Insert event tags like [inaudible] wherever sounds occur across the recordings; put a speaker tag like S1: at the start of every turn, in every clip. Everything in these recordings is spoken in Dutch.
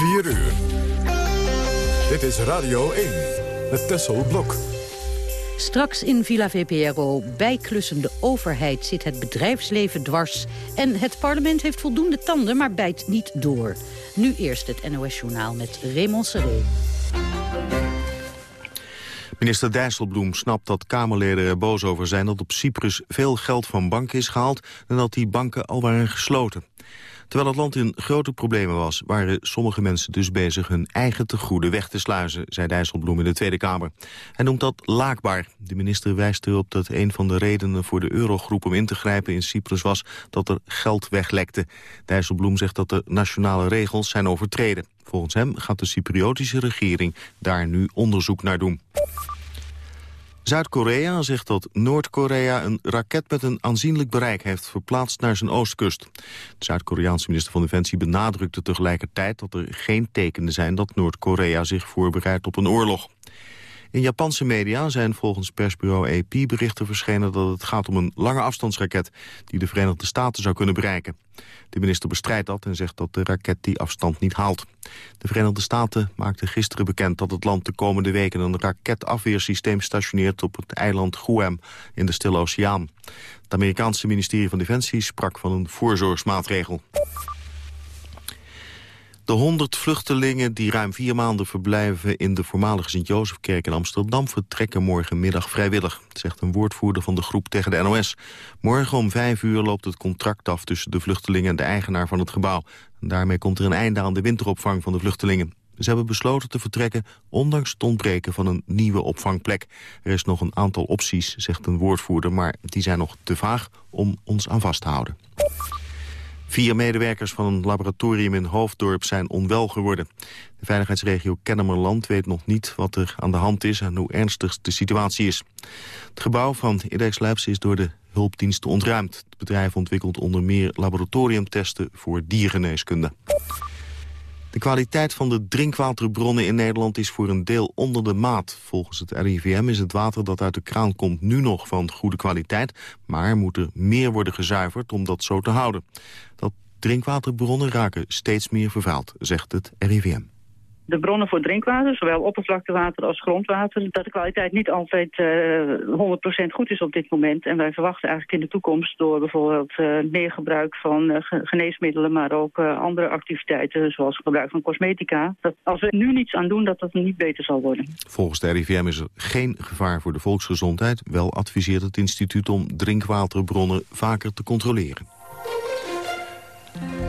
S1: 4 uur. Dit is Radio 1 met Tessel Blok.
S2: Straks in Villa VPRO, bijklussende overheid zit het bedrijfsleven dwars... en het parlement heeft voldoende tanden, maar bijt niet door. Nu eerst het NOS-journaal met Raymond Seré.
S3: Minister Dijsselbloem snapt dat Kamerleden er boos over zijn... dat op Cyprus veel geld van banken is gehaald... en dat die banken al waren gesloten. Terwijl het land in grote problemen was... waren sommige mensen dus bezig hun eigen tegoeden weg te sluizen... zei Dijsselbloem in de Tweede Kamer. Hij noemt dat laakbaar. De minister wijst erop dat een van de redenen voor de eurogroep... om in te grijpen in Cyprus was dat er geld weglekte. Dijsselbloem zegt dat de nationale regels zijn overtreden. Volgens hem gaat de Cypriotische regering daar nu onderzoek naar doen. Zuid-Korea zegt dat Noord-Korea een raket met een aanzienlijk bereik heeft verplaatst naar zijn oostkust. De Zuid-Koreaanse minister van Defensie benadrukte tegelijkertijd dat er geen tekenen zijn dat Noord-Korea zich voorbereidt op een oorlog. In Japanse media zijn volgens persbureau AP berichten verschenen dat het gaat om een lange afstandsraket die de Verenigde Staten zou kunnen bereiken. De minister bestrijdt dat en zegt dat de raket die afstand niet haalt. De Verenigde Staten maakten gisteren bekend dat het land de komende weken een raketafweersysteem stationeert op het eiland Guam in de Stille Oceaan. Het Amerikaanse ministerie van Defensie sprak van een voorzorgsmaatregel. De 100 vluchtelingen die ruim vier maanden verblijven in de voormalige Sint-Jozefkerk in Amsterdam vertrekken morgenmiddag vrijwillig, zegt een woordvoerder van de groep tegen de NOS. Morgen om vijf uur loopt het contract af tussen de vluchtelingen en de eigenaar van het gebouw. Daarmee komt er een einde aan de winteropvang van de vluchtelingen. Ze hebben besloten te vertrekken, ondanks het ontbreken van een nieuwe opvangplek. Er is nog een aantal opties, zegt een woordvoerder, maar die zijn nog te vaag om ons aan vast te houden. Vier medewerkers van een laboratorium in Hoofddorp zijn onwel geworden. De veiligheidsregio Kennemerland weet nog niet wat er aan de hand is... en hoe ernstig de situatie is. Het gebouw van IDEX Labs is door de hulpdiensten ontruimd. Het bedrijf ontwikkelt onder meer laboratoriumtesten voor diergeneeskunde. De kwaliteit van de drinkwaterbronnen in Nederland is voor een deel onder de maat. Volgens het RIVM is het water dat uit de kraan komt nu nog van goede kwaliteit... maar moet er meer worden gezuiverd om dat zo te houden. Drinkwaterbronnen raken steeds meer vervuild, zegt het RIVM
S4: de bronnen voor drinkwater, zowel oppervlaktewater als grondwater, dat de kwaliteit niet altijd uh, 100% goed is op dit moment. En wij verwachten eigenlijk in de toekomst door bijvoorbeeld uh, meer gebruik van uh, geneesmiddelen, maar ook andere activiteiten zoals gebruik van cosmetica, dat als we nu niets aan doen, dat dat niet beter zal worden.
S3: Volgens de RIVM is er geen gevaar voor de volksgezondheid. Wel adviseert het instituut om drinkwaterbronnen vaker te controleren.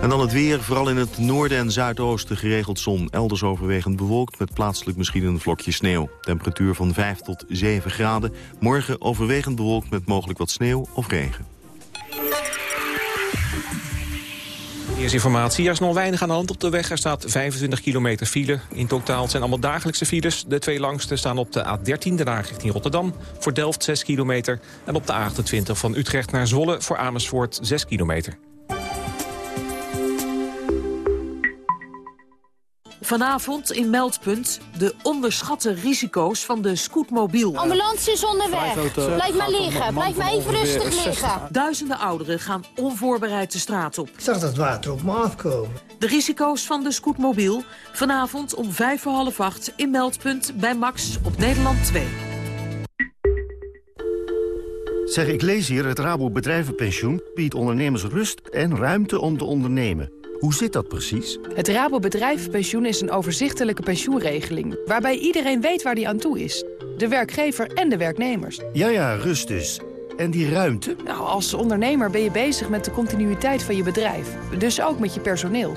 S3: En dan het weer, vooral in het noorden en zuidoosten geregeld zon. Elders overwegend bewolkt met plaatselijk misschien een vlokje sneeuw. Temperatuur van 5 tot 7 graden. Morgen overwegend bewolkt met mogelijk wat sneeuw of regen.
S5: Eerste informatie. Er is nog weinig aan de hand op de weg. Er staat 25 kilometer file. In totaal zijn allemaal dagelijkse files. De twee langste staan op de A13, daarna richting Rotterdam. Voor Delft 6 kilometer. En op de A28 van Utrecht naar Zwolle voor Amersfoort 6 kilometer.
S6: Vanavond in Meldpunt de onderschatte risico's van de scootmobiel.
S7: Ambulance is onderweg. Blijf maar liggen. Blijf maar even rustig liggen.
S6: Duizenden ouderen gaan onvoorbereid de straat op.
S8: Ik zag dat water op me afkomen.
S6: De risico's van de scootmobiel. Vanavond om vijf voor half acht in Meldpunt bij Max op Nederland 2.
S9: Zeg, ik lees hier, het Rabo Bedrijvenpensioen biedt ondernemers rust en ruimte om te ondernemen. Hoe zit dat precies?
S10: Het Rabo Bedrijvenpensioen is een overzichtelijke pensioenregeling... waarbij iedereen weet waar die aan toe is. De werkgever en de werknemers.
S9: Ja, ja, rust dus. En die ruimte?
S10: Nou, als ondernemer ben je bezig met de continuïteit van je bedrijf. Dus ook met je personeel.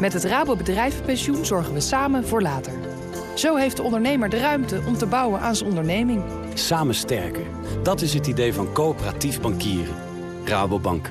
S10: Met het Rabo Bedrijvenpensioen zorgen we samen voor later. Zo heeft de ondernemer de ruimte om te bouwen aan zijn onderneming.
S11: Samen sterker. Dat is het idee van coöperatief bankieren. Rabobank.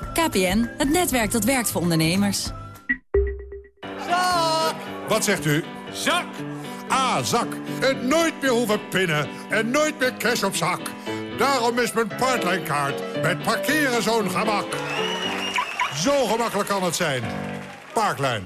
S12: KPN, het netwerk dat werkt voor ondernemers.
S13: Wat zegt u?
S14: Zak!
S13: Ah, zak. En nooit meer hoeven pinnen. En nooit meer cash op zak. Daarom is mijn Parklijnkaart met parkeren zo'n gemak. Zo gemakkelijk kan het zijn. Parklijn.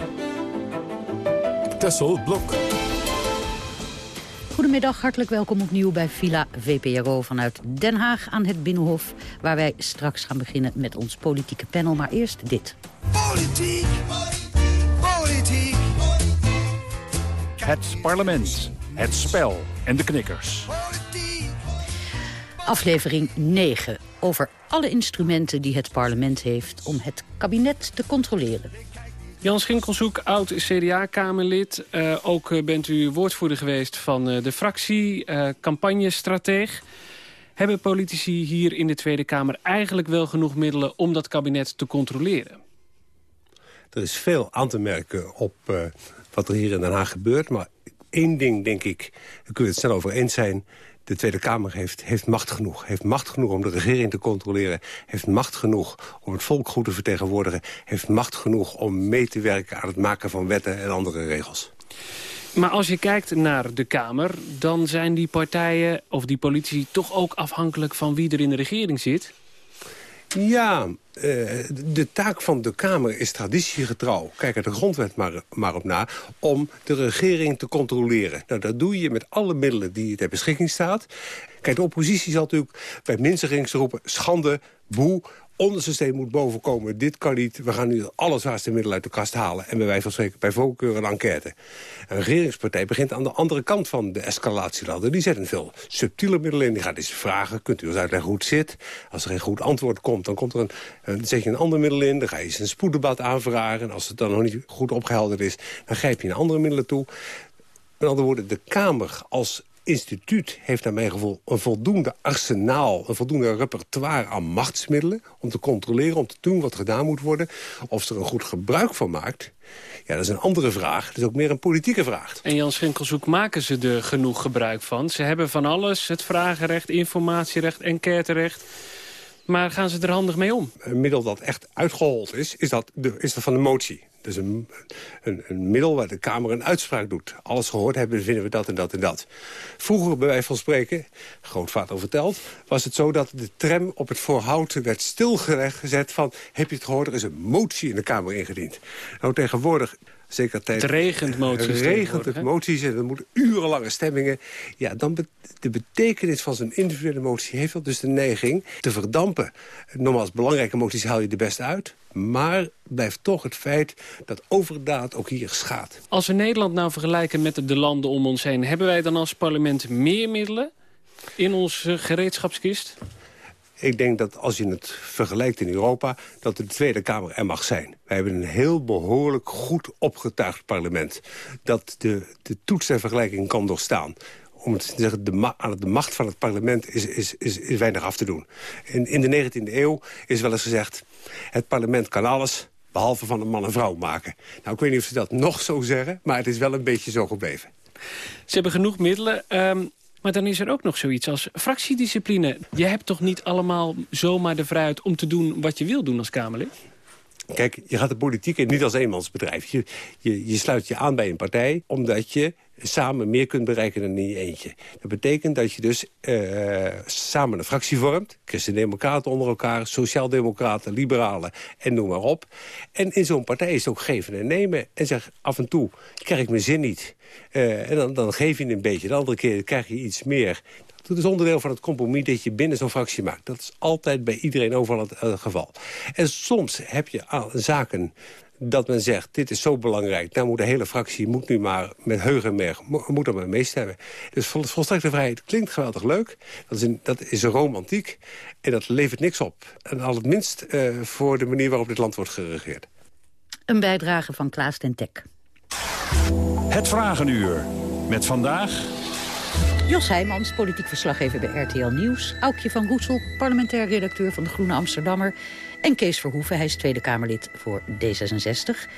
S1: Tessel Blok.
S2: Goedemiddag, hartelijk welkom opnieuw bij Villa VPRO vanuit Den Haag aan het Binnenhof... waar wij straks gaan beginnen met ons politieke panel. Maar eerst dit.
S15: Politiek, politiek.
S16: Het parlement, het spel en de knikkers.
S2: Aflevering 9 over alle instrumenten die het parlement heeft om het kabinet te controleren.
S17: Jan Schinkelshoek, oud CDA-kamerlid. Uh, ook uh, bent u woordvoerder geweest van uh, de fractie, campagnestrateeg. Hebben politici hier in de Tweede Kamer eigenlijk wel genoeg middelen om dat kabinet te controleren?
S18: Er is veel aan te merken op wat er hier in Den Haag gebeurt. Maar één ding, denk ik, daar kunnen we het snel over eens zijn de Tweede Kamer heeft, heeft macht genoeg. Heeft macht genoeg om de regering te controleren. Heeft macht genoeg om het volk goed te vertegenwoordigen. Heeft macht genoeg om mee te werken aan het maken van wetten en andere regels.
S17: Maar als je kijkt naar de Kamer, dan zijn die partijen of die politici toch ook afhankelijk van wie er in de regering zit?
S18: Ja, uh, de taak van de Kamer is traditiegetrouw. Kijk er de grondwet maar, maar op na. Om de regering te controleren. Nou, dat doe je met alle middelen die ter beschikking staat. Kijk, de oppositie zal natuurlijk bij minste roepen... schande, boe, ons systeem moet bovenkomen. Dit kan niet. We gaan nu alles zwaarste middel uit de kast halen. En bij wijze van spreken bij voorkeur een enquête. Een regeringspartij begint aan de andere kant van de escalatieladder. Die zet een veel subtiele middelen in. Die gaat eens vragen, kunt u ons uitleggen hoe het zit? Als er geen goed antwoord komt, dan komt er een, een, zet je een ander middel in. Dan ga je eens een spoeddebat aanvragen. En als het dan nog niet goed opgehelderd is, dan grijp je naar andere middelen toe. Met andere woorden, de Kamer als instituut heeft naar mijn gevoel een voldoende arsenaal... een voldoende repertoire aan machtsmiddelen... om te controleren, om te doen wat gedaan moet worden. Of ze er een goed gebruik van maakt... Ja, dat is een andere vraag. Dat is ook meer een politieke vraag.
S17: En Jan Schinkelzoek, maken ze er genoeg gebruik van? Ze hebben van alles, het vragenrecht, informatierecht, enquêterecht... Maar gaan ze er handig mee om?
S18: Een middel dat echt uitgehold is, is dat, de, is dat van de motie. Dus een, een, een, middel waar de Kamer een uitspraak doet. Alles gehoord hebben, vinden we dat en dat en dat. Vroeger, bij wijze van spreken, grootvader verteld... was het zo dat de tram op het voorhout werd stilgezet van... heb je het gehoord, er is een motie in de Kamer ingediend. Nou, tegenwoordig zeker.
S17: Het regent moties.
S18: Het regent het moties en er moeten urenlange stemmingen. Ja, dan de betekenis van zo'n individuele motie heeft wel dus de neiging te verdampen. Nogmaals, belangrijke moties haal je de beste uit. Maar blijft toch het feit dat overdaad ook hier schaadt.
S17: Als we Nederland nou vergelijken met de landen om ons heen... hebben wij dan als parlement meer middelen in onze gereedschapskist?
S18: Ik denk dat als je het vergelijkt in Europa... dat de Tweede Kamer er mag zijn. Wij hebben een heel behoorlijk goed opgetuigd parlement. Dat de, de toets der vergelijking kan doorstaan om te zeggen, de, aan de macht van het parlement is, is, is, weinig af te doen. In, in de 19e eeuw is wel eens gezegd... het parlement kan alles, behalve van een man en vrouw maken. Nou, ik weet niet of ze dat nog zo zeggen... maar het is wel een beetje zo gebleven.
S17: Ze hebben genoeg middelen. Um, maar dan is er ook nog zoiets als fractiediscipline. Je hebt toch niet allemaal zomaar de vrijheid om te doen wat je wil doen als Kamerlid?
S18: Kijk, je gaat de politiek in niet als eenmansbedrijf. Je, je, je sluit je aan bij een partij omdat je samen meer kunt bereiken dan in je eentje. Dat betekent dat je dus uh, samen een fractie vormt. Christen-democraten onder elkaar, sociaal-democraten, liberalen en noem maar op. En in zo'n partij is het ook geven en nemen. En zeg af en toe, krijg ik mijn zin niet. Uh, en dan, dan geef je een beetje. De andere keer krijg je iets meer. Dat is onderdeel van het compromis dat je binnen zo'n fractie maakt. Dat is altijd bij iedereen overal het uh, geval. En soms heb je zaken dat men zegt, dit is zo belangrijk... nou moet de hele fractie moet nu maar met heugenmerg moet er maar meestemmen. Dus volstrekte vrijheid klinkt geweldig leuk. Dat is, een, dat is een romantiek en dat levert niks op. En al het minst uh, voor de manier waarop dit land wordt geregeerd.
S2: Een bijdrage van Klaas ten Tek.
S16: Het Vragenuur. Met vandaag...
S2: Jos Heijmans, politiek verslaggever bij RTL Nieuws. Aukje van Roesel, parlementair redacteur van de Groene Amsterdammer. En Kees Verhoeven, hij is Tweede Kamerlid voor D66.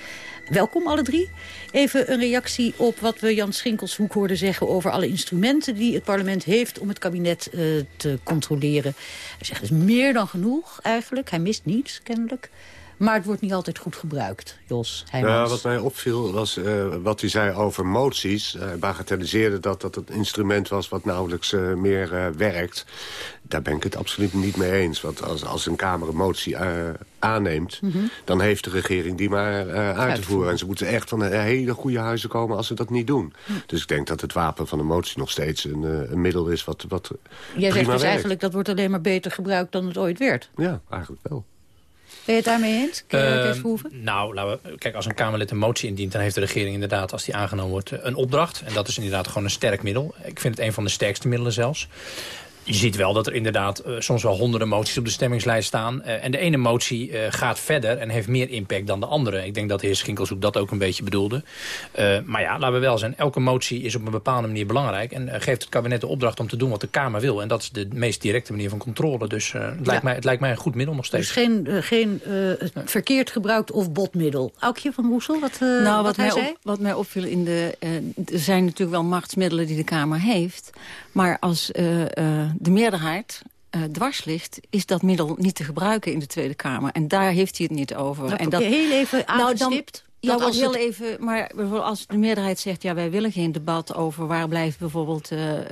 S2: Welkom alle drie. Even een reactie op wat we Jan Schinkelshoek hoorden zeggen... over alle instrumenten die het parlement heeft om het kabinet uh, te controleren. Hij zegt, is meer dan genoeg eigenlijk. Hij mist niets, kennelijk. Maar het wordt niet altijd goed gebruikt, Jos
S14: Ja, wat mij opviel was uh, wat hij zei over moties. Hij uh, bagatelliseerde dat dat het instrument was wat nauwelijks uh, meer werkt. Daar ben ik het absoluut niet mee eens. Want als, als een Kamer een motie aanneemt... Mm -hmm. dan heeft de regering die maar uit te voeren. En ze moeten echt van hele goede huizen komen als ze dat niet doen. Mm. Dus ik denk dat het wapen van een motie nog steeds een, een middel is wat, wat
S2: Jij zegt dus
S14: werkt.
S2: eigenlijk dat wordt alleen maar beter gebruikt dan het ooit werd.
S14: Ja, eigenlijk wel.
S2: Ben je het daarmee eens, Kees
S19: uh, Nou, laten we, kijk, als een Kamerlid een motie indient... dan heeft de regering inderdaad, als die aangenomen wordt, een opdracht. En dat is inderdaad gewoon een sterk middel. Ik vind het een van de sterkste middelen zelfs. Je ziet wel dat er inderdaad uh, soms wel honderden moties op de stemmingslijst staan. Uh, en de ene motie uh, gaat verder en heeft meer impact dan de andere. Ik denk dat de heer Schinkelshoek dat ook een beetje bedoelde. maar ja, laten we wel zijn. Elke motie is op een bepaalde manier belangrijk. En geeft het kabinet de opdracht om te doen wat de Kamer wil. En dat is de meest directe manier van controle. Dus het, ja. lijkt mij, het lijkt mij een goed middel nog steeds.
S2: Dus geen, geen verkeerd gebruikt of botmiddel. Aukje van Woesel, wat,
S20: nou,
S2: wat,
S20: wat
S2: hij
S20: mij
S2: zei?
S20: Op, wat mij opviel, in de, er zijn natuurlijk wel machtsmiddelen die de Kamer heeft. Maar als de meerderheid uh, dwars ligt, is dat middel niet te gebruiken in de Tweede Kamer. En daar heeft hij het niet over.
S2: Nou,
S20: en
S2: dat heel even aangestipt.
S20: Nou, dan, ja,
S2: als
S20: heel
S2: het...
S20: even. Maar bijvoorbeeld als de meerderheid zegt... ja, wij willen geen debat over waar blijft bijvoorbeeld uh, uh,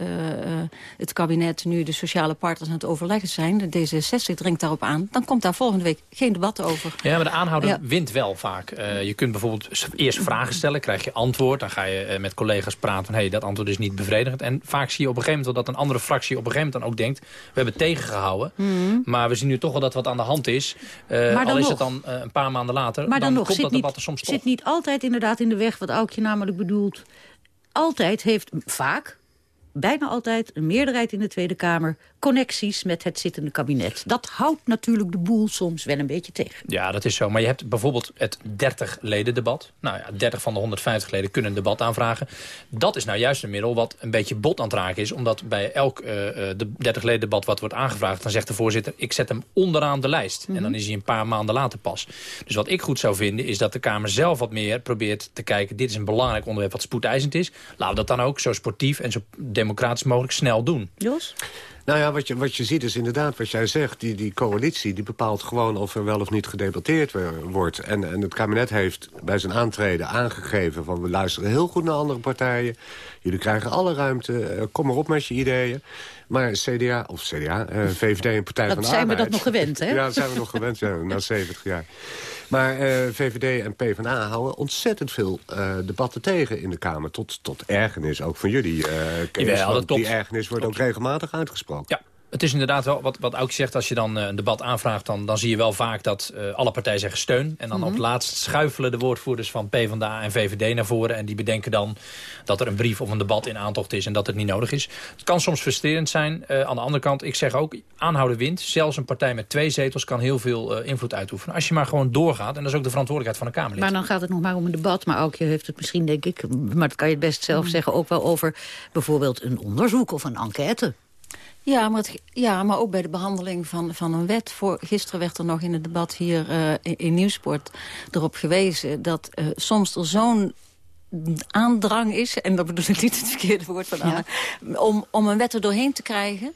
S20: het kabinet... nu de sociale partners aan het overleggen zijn. De D66 dringt daarop aan. Dan komt daar volgende week geen debat over.
S19: Ja, maar de aanhouder ja. wint wel vaak. Uh, je kunt bijvoorbeeld eerst vragen stellen, krijg je antwoord. Dan ga je met collega's praten van... hé, hey, dat antwoord is niet bevredigend. En vaak zie je op een gegeven moment dat een andere fractie... op een gegeven moment dan ook denkt... we hebben tegengehouden. Mm. Maar we zien nu toch wel dat wat aan de hand is. al is
S2: nog.
S19: het dan een paar maanden later...
S2: Maar dan,
S19: dan
S2: nog,
S19: komt dat debat er soms toch.
S2: Niet altijd inderdaad in de weg wat Aukje namelijk bedoelt. Altijd heeft, vaak, bijna altijd, een meerderheid in de Tweede Kamer... connecties met het zittende kabinet. Dat houdt natuurlijk de boel soms wel een beetje tegen.
S19: Ja, dat is zo. Maar je hebt bijvoorbeeld het 30-leden-debat. Nou ja, 30 van de 150 leden kunnen een debat aanvragen. Dat is nou juist een middel wat een beetje bot aan het raken is. Omdat bij elk uh, de 30-leden-debat wat wordt aangevraagd... dan zegt de voorzitter, ik zet hem onderaan de lijst. Mm -hmm. En dan is hij een paar maanden later pas. Dus wat ik goed zou vinden, is dat de Kamer zelf wat meer probeert te kijken... dit is een belangrijk onderwerp wat spoedeisend is. Laten we dat dan ook zo sportief en zo democratisch mogelijk snel doen.
S2: Jos?
S14: Nou ja, wat je, wat je ziet is inderdaad wat jij zegt. Die, die coalitie die bepaalt gewoon of er wel of niet gedebatteerd wordt. En, en het kabinet heeft bij zijn aantreden aangegeven... van we luisteren heel goed naar andere partijen. Jullie krijgen alle ruimte. Uh, kom maar op met je ideeën. Maar CDA, of CDA, uh, VVD en Partij
S2: dat
S14: van de
S2: zijn
S14: Arbeid...
S2: we dat nog gewend, hè? [laughs]
S14: ja, dat zijn we nog gewend, ja, na [laughs] 70 jaar. Maar uh, VVD en PvdA houden ontzettend veel uh, debatten tegen in de Kamer. Tot, tot ergernis, ook van jullie, uh, Kees.
S19: Ja, dat
S14: die ergernis wordt ook regelmatig uitgesproken.
S19: Ja. Het is inderdaad wel, wat, wat Aukje zegt, als je dan uh, een debat aanvraagt... Dan, dan zie je wel vaak dat uh, alle partijen zeggen steun. En dan mm -hmm. op het laatst schuifelen de woordvoerders van PvdA en VVD naar voren. En die bedenken dan dat er een brief of een debat in aantocht is... en dat het niet nodig is. Het kan soms frustrerend zijn. Uh, aan de andere kant, ik zeg ook, aanhouden wint. Zelfs een partij met twee zetels kan heel veel invloed uitoefenen. Als je maar gewoon doorgaat. En dat is ook de verantwoordelijkheid van de Kamerlid.
S2: Maar dan gaat het nog maar om een debat. Maar Aukje heeft het misschien, denk ik... maar dat kan je het best zelf mm. zeggen... ook wel over bijvoorbeeld een onderzoek of een enquête.
S20: Ja maar, het, ja, maar ook bij de behandeling van, van een wet. Voor, gisteren werd er nog in het debat hier uh, in, in Nieuwsport erop gewezen... dat uh, soms er zo'n aandrang is... en dat bedoel ik niet het verkeerde woord van ja. om, om een wet er doorheen te krijgen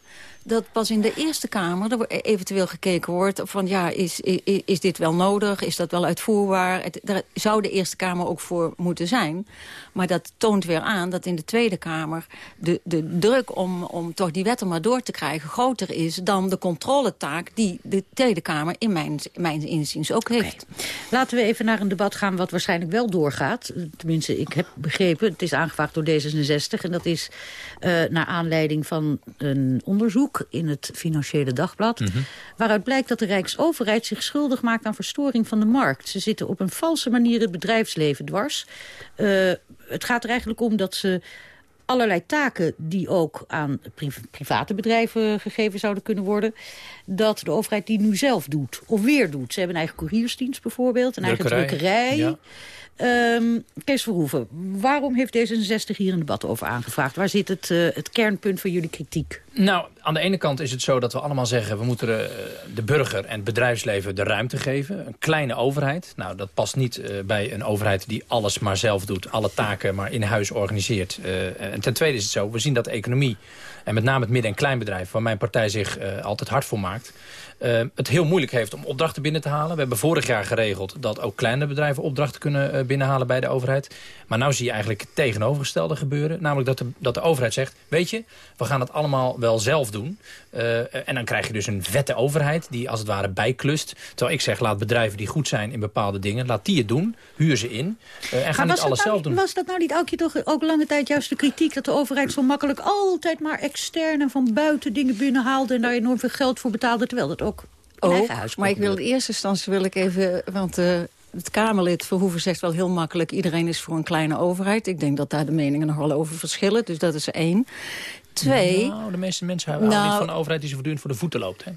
S20: dat pas in de Eerste Kamer er eventueel gekeken wordt... van ja, is, is, is dit wel nodig? Is dat wel uitvoerbaar? Het, daar zou de Eerste Kamer ook voor moeten zijn. Maar dat toont weer aan dat in de Tweede Kamer... de, de druk om, om toch die wetten maar door te krijgen groter is... dan de controletaak die de Tweede Kamer in mijn, mijn inziens ook heeft.
S2: Okay. Laten we even naar een debat gaan wat waarschijnlijk wel doorgaat. Tenminste, ik heb begrepen, het is aangevraagd door D66... en dat is uh, naar aanleiding van een onderzoek in het Financiële Dagblad... Mm -hmm. waaruit blijkt dat de Rijksoverheid zich schuldig maakt aan verstoring van de markt. Ze zitten op een valse manier het bedrijfsleven dwars. Uh, het gaat er eigenlijk om dat ze allerlei taken die ook aan private bedrijven gegeven zouden kunnen worden... dat de overheid die nu zelf doet, of weer doet. Ze hebben een eigen couriersdienst bijvoorbeeld, een eigen drukkerij... Ja. Um, Kees Verhoeven, waarom heeft D66 hier een debat over aangevraagd? Waar zit het, uh, het kernpunt van jullie kritiek?
S19: Nou, aan de ene kant is het zo dat we allemaal zeggen... we moeten de, de burger en het bedrijfsleven de ruimte geven. Een kleine overheid. Nou, dat past niet uh, bij een overheid die alles maar zelf doet. Alle taken maar in huis organiseert. Uh, en ten tweede is het zo, we zien dat de economie... en met name het midden- en kleinbedrijf... waar mijn partij zich altijd hard voor maakt uh, het heel moeilijk heeft om opdrachten binnen te halen. We hebben vorig jaar geregeld dat ook kleine bedrijven opdrachten kunnen uh, binnenhalen bij de overheid. Maar nu zie je eigenlijk het tegenovergestelde gebeuren. Namelijk dat de, dat de overheid zegt, weet je, we gaan het allemaal wel zelf doen. Uh, en dan krijg je dus een vette overheid die als het ware bijklust. Terwijl ik zeg, laat bedrijven die goed zijn in bepaalde dingen, laat die het doen. Huur ze in en ga niet alles
S2: nou
S19: zelf doen.
S2: Was dat nou niet ook, toch ook lange tijd juist de kritiek dat de overheid zo makkelijk altijd maar externe van buiten dingen binnenhaalde en daar enorm veel geld voor betaalde, terwijl dat ook
S20: ook, maar ik wil in eerste instantie wil ik even... want uh, het Kamerlid Verhoeven zegt wel heel makkelijk... iedereen is voor een kleine overheid. Ik denk dat daar de meningen nog wel over verschillen. Dus dat is één. Twee...
S19: Nou, de meeste mensen houden nou, niet van een overheid die ze voortdurend voor de voeten loopt. Hè?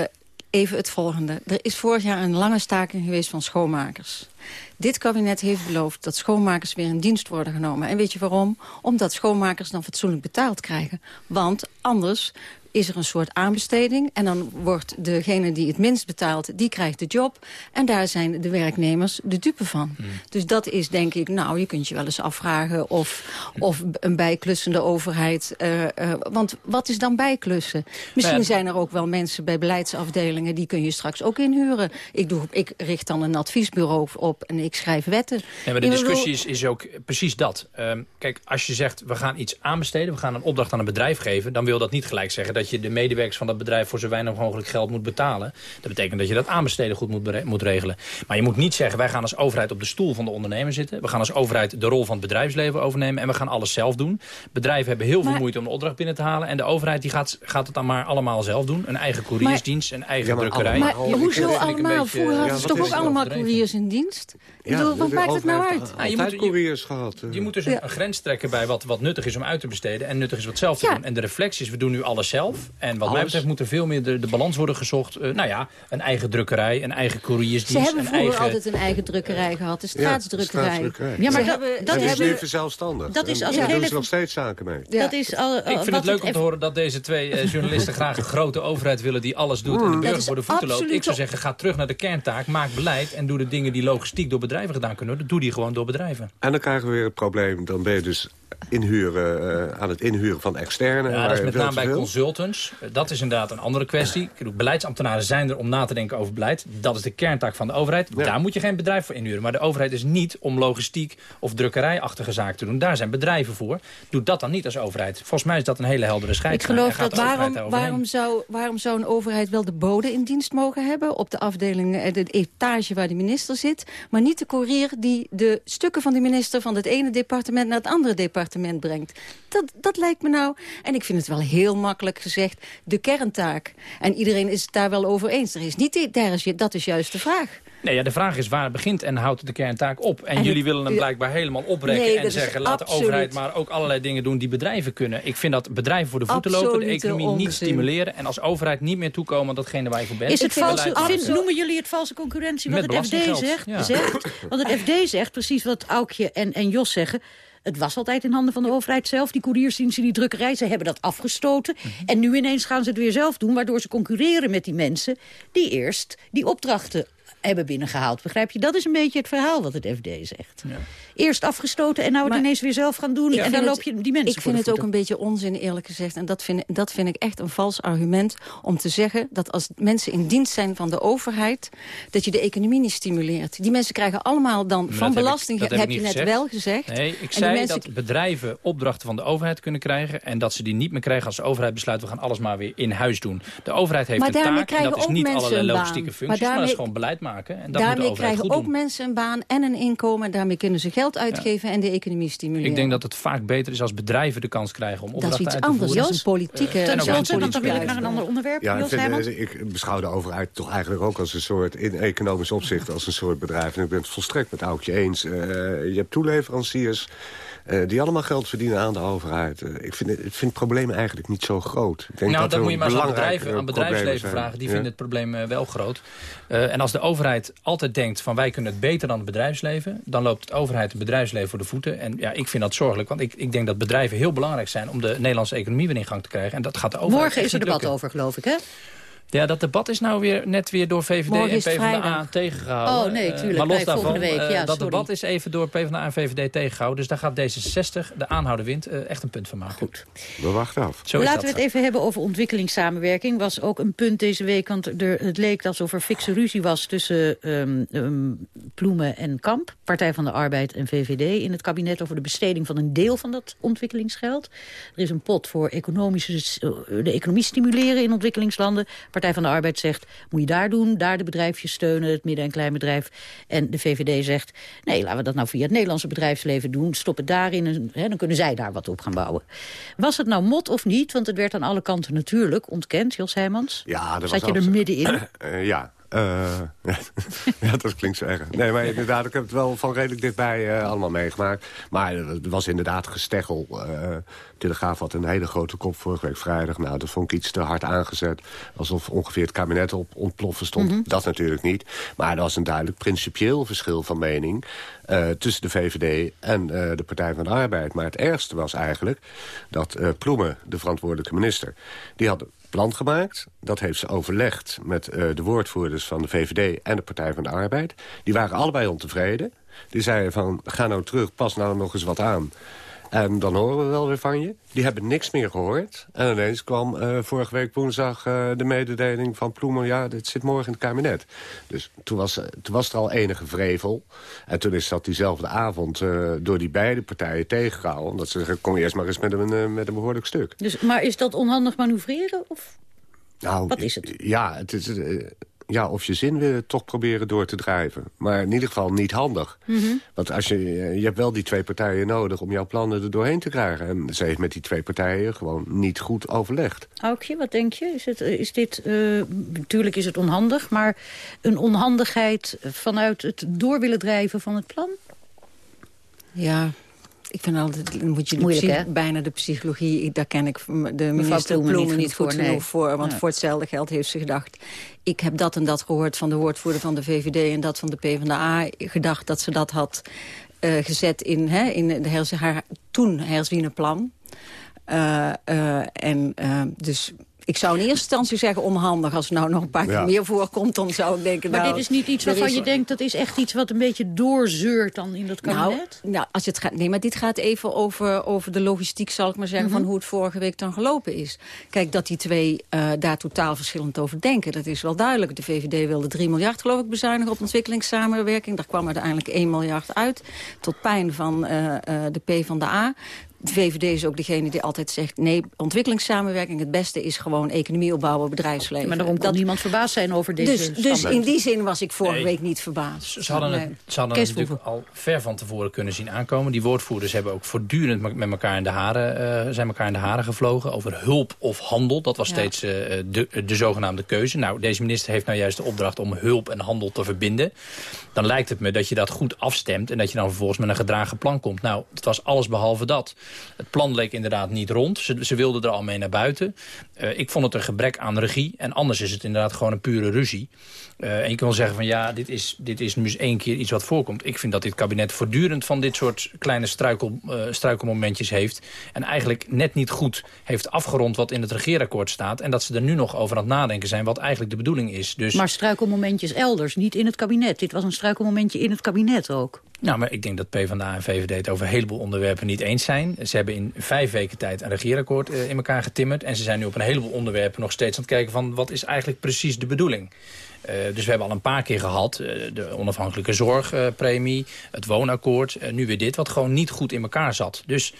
S20: Uh, even het volgende. Er is vorig jaar een lange staking geweest van schoonmakers. Dit kabinet heeft beloofd dat schoonmakers weer in dienst worden genomen. En weet je waarom? Omdat schoonmakers dan fatsoenlijk betaald krijgen. Want anders is er een soort aanbesteding. En dan wordt degene die het minst betaalt, die krijgt de job. En daar zijn de werknemers de dupe van. Hmm. Dus dat is denk ik, nou, je kunt je wel eens afvragen... of, of een bijklussende overheid... Uh, uh, want wat is dan bijklussen? Misschien nou zijn er ook wel mensen bij beleidsafdelingen... die kun je straks ook inhuren. Ik, doe, ik richt dan een adviesbureau op en ik schrijf wetten.
S19: Ja, maar de discussie is, is ook precies dat. Um, kijk, als je zegt, we gaan iets aanbesteden... we gaan een opdracht aan een bedrijf geven... dan wil dat niet gelijk zeggen dat je de medewerkers van dat bedrijf voor zo weinig mogelijk geld moet betalen. Dat betekent dat je dat aanbesteden goed moet, moet regelen. Maar je moet niet zeggen, wij gaan als overheid op de stoel van de ondernemer zitten. We gaan als overheid de rol van het bedrijfsleven overnemen en we gaan alles zelf doen. Bedrijven hebben heel veel moeite om de opdracht binnen te halen. En de overheid die gaat, gaat het dan maar allemaal zelf doen. Een eigen couriersdienst, een eigen drukkerij.
S20: Maar, hoezo allemaal? Vroeger hadden ze toch ook allemaal couriers in dienst? Ik bedoel, wat maakt het nou uit?
S14: Nou, je moet couriers gehad.
S19: Je moet dus een, grens trekken bij wat, wat nuttig is om uit te besteden en nuttig is wat zelf te doen. En de reflex is, we doen nu alles zelf. En wat mij betreft moet er veel meer de, de balans worden gezocht. Uh, nou ja, een eigen drukkerij, een eigen couriersdienst.
S20: Ze hebben vroeger
S19: eigen...
S20: altijd een eigen drukkerij gehad, de staatsdrukkerij. Ja,
S14: ja maar dat, dat, is nu verzelfstandig.
S2: Dat is
S14: als
S2: ja.
S14: Daar doen ze nog steeds zaken mee.
S2: Ja. Dat is al,
S19: ik vind het leuk om te horen dat deze twee uh, journalisten graag een grote overheid willen die alles doet en de burger voor de voeten loopt. Ik zou zeggen, ga terug naar de kerntaak, maak beleid en doe de dingen die logistiek door bedrijven gedaan kunnen worden. Doe die gewoon door bedrijven.
S14: En dan krijgen we weer het probleem, dan ben je dus inhuren, uh, aan het inhuren van externe.
S19: Ja, dat is met name bij consultants. Dat is inderdaad een andere kwestie. Beleidsambtenaren zijn er om na te denken over beleid. Dat is de kerntaak van de overheid. Ja. Daar moet je geen bedrijf voor inhuren. Maar de overheid is niet om logistiek of drukkerijachtige zaken te doen. Daar zijn bedrijven voor. Doe dat dan niet als overheid. Volgens mij is dat een hele heldere scheiding.
S20: Ik geloof dat waarom, waarom, zou, waarom zou een overheid wel de bode in dienst mogen hebben... op de afdeling, eh, de etage waar de minister zit... maar niet de courier die de stukken van de minister... van het ene departement naar het andere departement brengt. Dat, dat lijkt me nou... En ik vind het wel heel makkelijk gezegd, de kerntaak. En iedereen is het daar wel over eens. Er is niet, daar is, dat is juist de vraag.
S19: Nee, ja, de vraag is waar begint en houdt de kerntaak op. En, jullie willen hem blijkbaar helemaal opbrekken en zeggen... laat de overheid maar ook allerlei dingen doen die bedrijven kunnen. Ik vind dat bedrijven voor de voeten lopen, de economie niet stimuleren... en als overheid niet meer toekomen datgene waar je voor bent.
S2: Is het valse, vind, noemen jullie het valse concurrentie wat het FD zegt, zegt? Want het FD zegt precies wat Aukje en, en Jos zeggen... Het was altijd in handen van de overheid zelf. Die couriersdiensten, die drukkerij, ze hebben dat afgestoten. Mhm. En nu ineens gaan ze het weer zelf doen... waardoor ze concurreren met die mensen die eerst die opdrachten hebben binnengehaald. Begrijp je? Dat is een beetje het verhaal wat het FD zegt. Ja. Eerst afgestoten en nou het ineens weer zelf gaan doen. En dan loop je die mensen
S20: Ik vind het ook een beetje onzin eerlijk gezegd. En dat vind, dat vind ik echt een vals argument om te zeggen... dat als mensen in dienst zijn van de overheid... dat je de economie niet stimuleert. Die mensen krijgen allemaal dan van belasting...
S19: Heb,
S20: heb, je net wel gezegd.
S19: Nee, ik zei mensen... dat bedrijven opdrachten van de overheid kunnen krijgen... en dat ze die niet meer krijgen als de overheid besluit... we gaan alles maar weer in huis doen. De overheid heeft
S20: maar
S19: een taak en dat is niet allerlei logistieke functies... maar, daarmee, maar dat is gewoon beleid maken. En dat
S20: daarmee krijgen ook mensen een baan en een inkomen. En daarmee kunnen ze geld uitgeven en de economie stimuleren.
S19: Ik denk dat het vaak beter is als bedrijven de kans krijgen om opdrachten
S20: uit te voeren. Dat is iets anders, een politieke... Uh,
S2: en dan wil ik naar een ander onderwerp.
S14: Ja, vind, ik beschouw de overheid toch eigenlijk ook als een soort, in economisch opzicht, als een soort bedrijf. En ik ben het volstrekt met Aukje eens. Uh, je hebt toeleveranciers... eh, die allemaal geld verdienen aan de overheid. Eh, ik, vind, ik vind het probleem eigenlijk niet zo groot. Ik denk
S19: nou,
S14: dat
S19: dat moet je maar aan, bedrijven, aan bedrijfsleven vragen. Die
S14: Ja.
S19: vinden het probleem eh, wel groot. Eh, en als de overheid altijd denkt van wij kunnen het beter dan het bedrijfsleven... dan loopt het overheid het bedrijfsleven voor de voeten. En ja, ik vind dat zorgelijk. Want ik, ik denk dat bedrijven heel belangrijk zijn... om de Nederlandse economie weer in gang te krijgen. En dat gaat de overheid
S2: Morgen is er debat
S19: lukken.
S2: over, geloof ik, hè?
S19: Ja, dat debat is nou weer net weer door VVD
S2: Morgen
S19: en PvdA tegengehouden.
S2: Oh, nee, tuurlijk.
S19: maar los
S2: Nee,
S19: daarvan,
S2: volgende week.
S19: eh,
S2: Ja,
S19: dat
S2: sorry.
S19: debat is even door PvdA en VVD tegengehouden. Dus daar gaat D66, de aanhouder wint, eh, echt een punt van maken. Goed.
S14: We wachten af.
S19: Zo
S2: Laten we het even hebben over ontwikkelingssamenwerking. Was ook een punt deze week, want er, het leek alsof er fikse ruzie was... tussen ehm, ehm, Ploemen en Kamp, Partij van de Arbeid en VVD... in het kabinet over de besteding van een deel van dat ontwikkelingsgeld. Er is een pot voor economische, eh, de economie stimuleren in ontwikkelingslanden. Partij van de Arbeid zegt, moet je daar doen, daar de bedrijfjes steunen... het midden- en kleinbedrijf. En de VVD zegt, nee, laten we dat nou via het Nederlandse bedrijfsleven doen. Stop het daarin en hè, dan kunnen zij daar wat op gaan bouwen. Was het nou mot of niet? Want het werd aan alle kanten natuurlijk ontkend, Jos Heijmans.
S14: Ja, dat
S2: Zat
S14: was
S2: je er middenin? [clears throat]
S14: Eh, ja. Eh, [laughs] ja, dat klinkt zo erg. Nee, maar inderdaad, ik heb het wel van redelijk dichtbij eh, allemaal meegemaakt. Maar het was inderdaad gesteggel. eh Telegraaf had een hele grote kop vorige week vrijdag. Nou, dat vond ik iets te hard aangezet. Alsof ongeveer het kabinet op ontploffen stond.
S2: Mhm.
S14: Dat natuurlijk niet. Maar er was een duidelijk principieel verschil van mening... eh, tussen de VVD en eh, de Partij van de Arbeid. Maar het ergste was eigenlijk dat eh Ploemen, de verantwoordelijke minister... die had plan gemaakt. Dat heeft ze overlegd met eh, de woordvoerders van de VVD en de Partij van de Arbeid. Die waren allebei ontevreden. Die zeiden van, ga nou terug, pas nou nog eens wat aan. En dan horen we wel weer van je. Die hebben niks meer gehoord. En ineens kwam eh, vorige week woensdag eh, de mededeling van Ploemen... ja, dit zit morgen in het kabinet. Dus toen was, eh, toen was er al enige vrevel. En toen is dat diezelfde avond door die beide partijen tegengehouden. Omdat ze zeggen, kom eerst maar eens met een, met een behoorlijk stuk.
S2: Dus, maar is dat onhandig manoeuvreren? Of?
S14: Nou,
S2: Wat is het?
S14: Ja, het is, ja, of je zin wil toch proberen door te drijven. Maar in ieder geval niet handig.
S2: Mhm.
S14: Want als je, je hebt wel die twee partijen nodig om jouw plannen er doorheen te krijgen. En ze heeft met die twee partijen gewoon niet goed overlegd.
S2: Aukje, wat denk je? Is, het, is dit, eh, natuurlijk is het onhandig, maar een onhandigheid vanuit het door willen drijven van het plan?
S20: Ja, ik vind altijd, moet je de
S2: Moeilijk,
S20: bijna de psychologie... Daar ken ik de minister
S2: Ploemen niet goed
S20: genoeg
S2: nee.
S20: voor. Want
S2: Ja.
S20: voor hetzelfde geld heeft ze gedacht... ik heb dat en dat gehoord van de woordvoerder van de VVD... en dat van de PvdA gedacht dat ze dat had eh, gezet in, hè, in de haar toen herziene plan. Eh, eh, en dus... Ik zou in eerste instantie zeggen onhandig. Als het nou nog een paar
S2: Ja.
S20: keer meer voorkomt, dan zou ik denken...
S2: Maar
S20: nou,
S2: dit is niet iets waarvan
S20: is-
S2: je denkt... dat is echt iets wat een beetje doorzeurt dan in dat kabinet?
S20: nou, nou, als je het gaat, nee, maar dit gaat even over, over de logistiek, zal ik maar zeggen,
S2: Mhm.
S20: van hoe het vorige week dan gelopen is. Kijk, dat die twee eh, daar totaal verschillend over denken, dat is wel duidelijk. De VVD wilde 3 miljard, geloof ik, bezuinigen op ontwikkelingssamenwerking. Daar kwam er uiteindelijk 1 miljard uit, tot pijn van eh, eh, de P van de A. De VVD is ook degene die altijd zegt... nee, ontwikkelingssamenwerking, het beste is gewoon economie opbouwen, bedrijfsleven.
S2: Maar daarom kan niemand verbaasd zijn over deze
S20: dus, dus in die zin was ik vorige
S19: Nee.
S20: week niet verbaasd.
S19: Ze hadden,
S20: Nee.
S19: het, ze hadden
S20: Kees
S19: het natuurlijk al ver van tevoren kunnen zien aankomen. Die woordvoerders hebben ook voortdurend me- met elkaar in de haren, eh, zijn elkaar in de haren gevlogen. Over hulp of handel. Dat was
S20: Ja.
S19: steeds eh, de, de zogenaamde keuze. Nou, deze minister heeft nou juist de opdracht om hulp en handel te verbinden. Dan lijkt het me dat je dat goed afstemt. En dat je dan vervolgens met een gedragen plan komt. Nou, het was alles behalve dat. Het plan leek inderdaad niet rond. Ze, ze wilden er al mee naar buiten. Eh, ik vond het een gebrek aan regie. En anders is het inderdaad gewoon een pure ruzie. Eh, en je kan wel zeggen van ja, dit is, dit is nu eens één keer iets wat voorkomt. Ik vind dat dit kabinet voortdurend van dit soort kleine struikel, eh, struikelmomentjes heeft. En eigenlijk net niet goed heeft afgerond wat in het regeerakkoord staat. En dat ze er nu nog over aan het nadenken zijn wat eigenlijk de bedoeling is. Dus,
S2: Maar struikelmomentjes elders, niet in het kabinet. Dit was een struikelmomentje in het kabinet ook.
S19: Nou, maar ik denk dat PvdA en VVD het over een heleboel onderwerpen niet eens zijn. Ze hebben in vijf weken tijd een regeerakkoord eh, in elkaar getimmerd. En ze zijn nu op een heleboel onderwerpen nog steeds aan het kijken van wat is eigenlijk precies de bedoeling. Eh, dus we hebben al een paar keer gehad, eh, de onafhankelijke zorgpremie, het woonakkoord. nu weer dit, wat gewoon niet goed in elkaar zat. Dus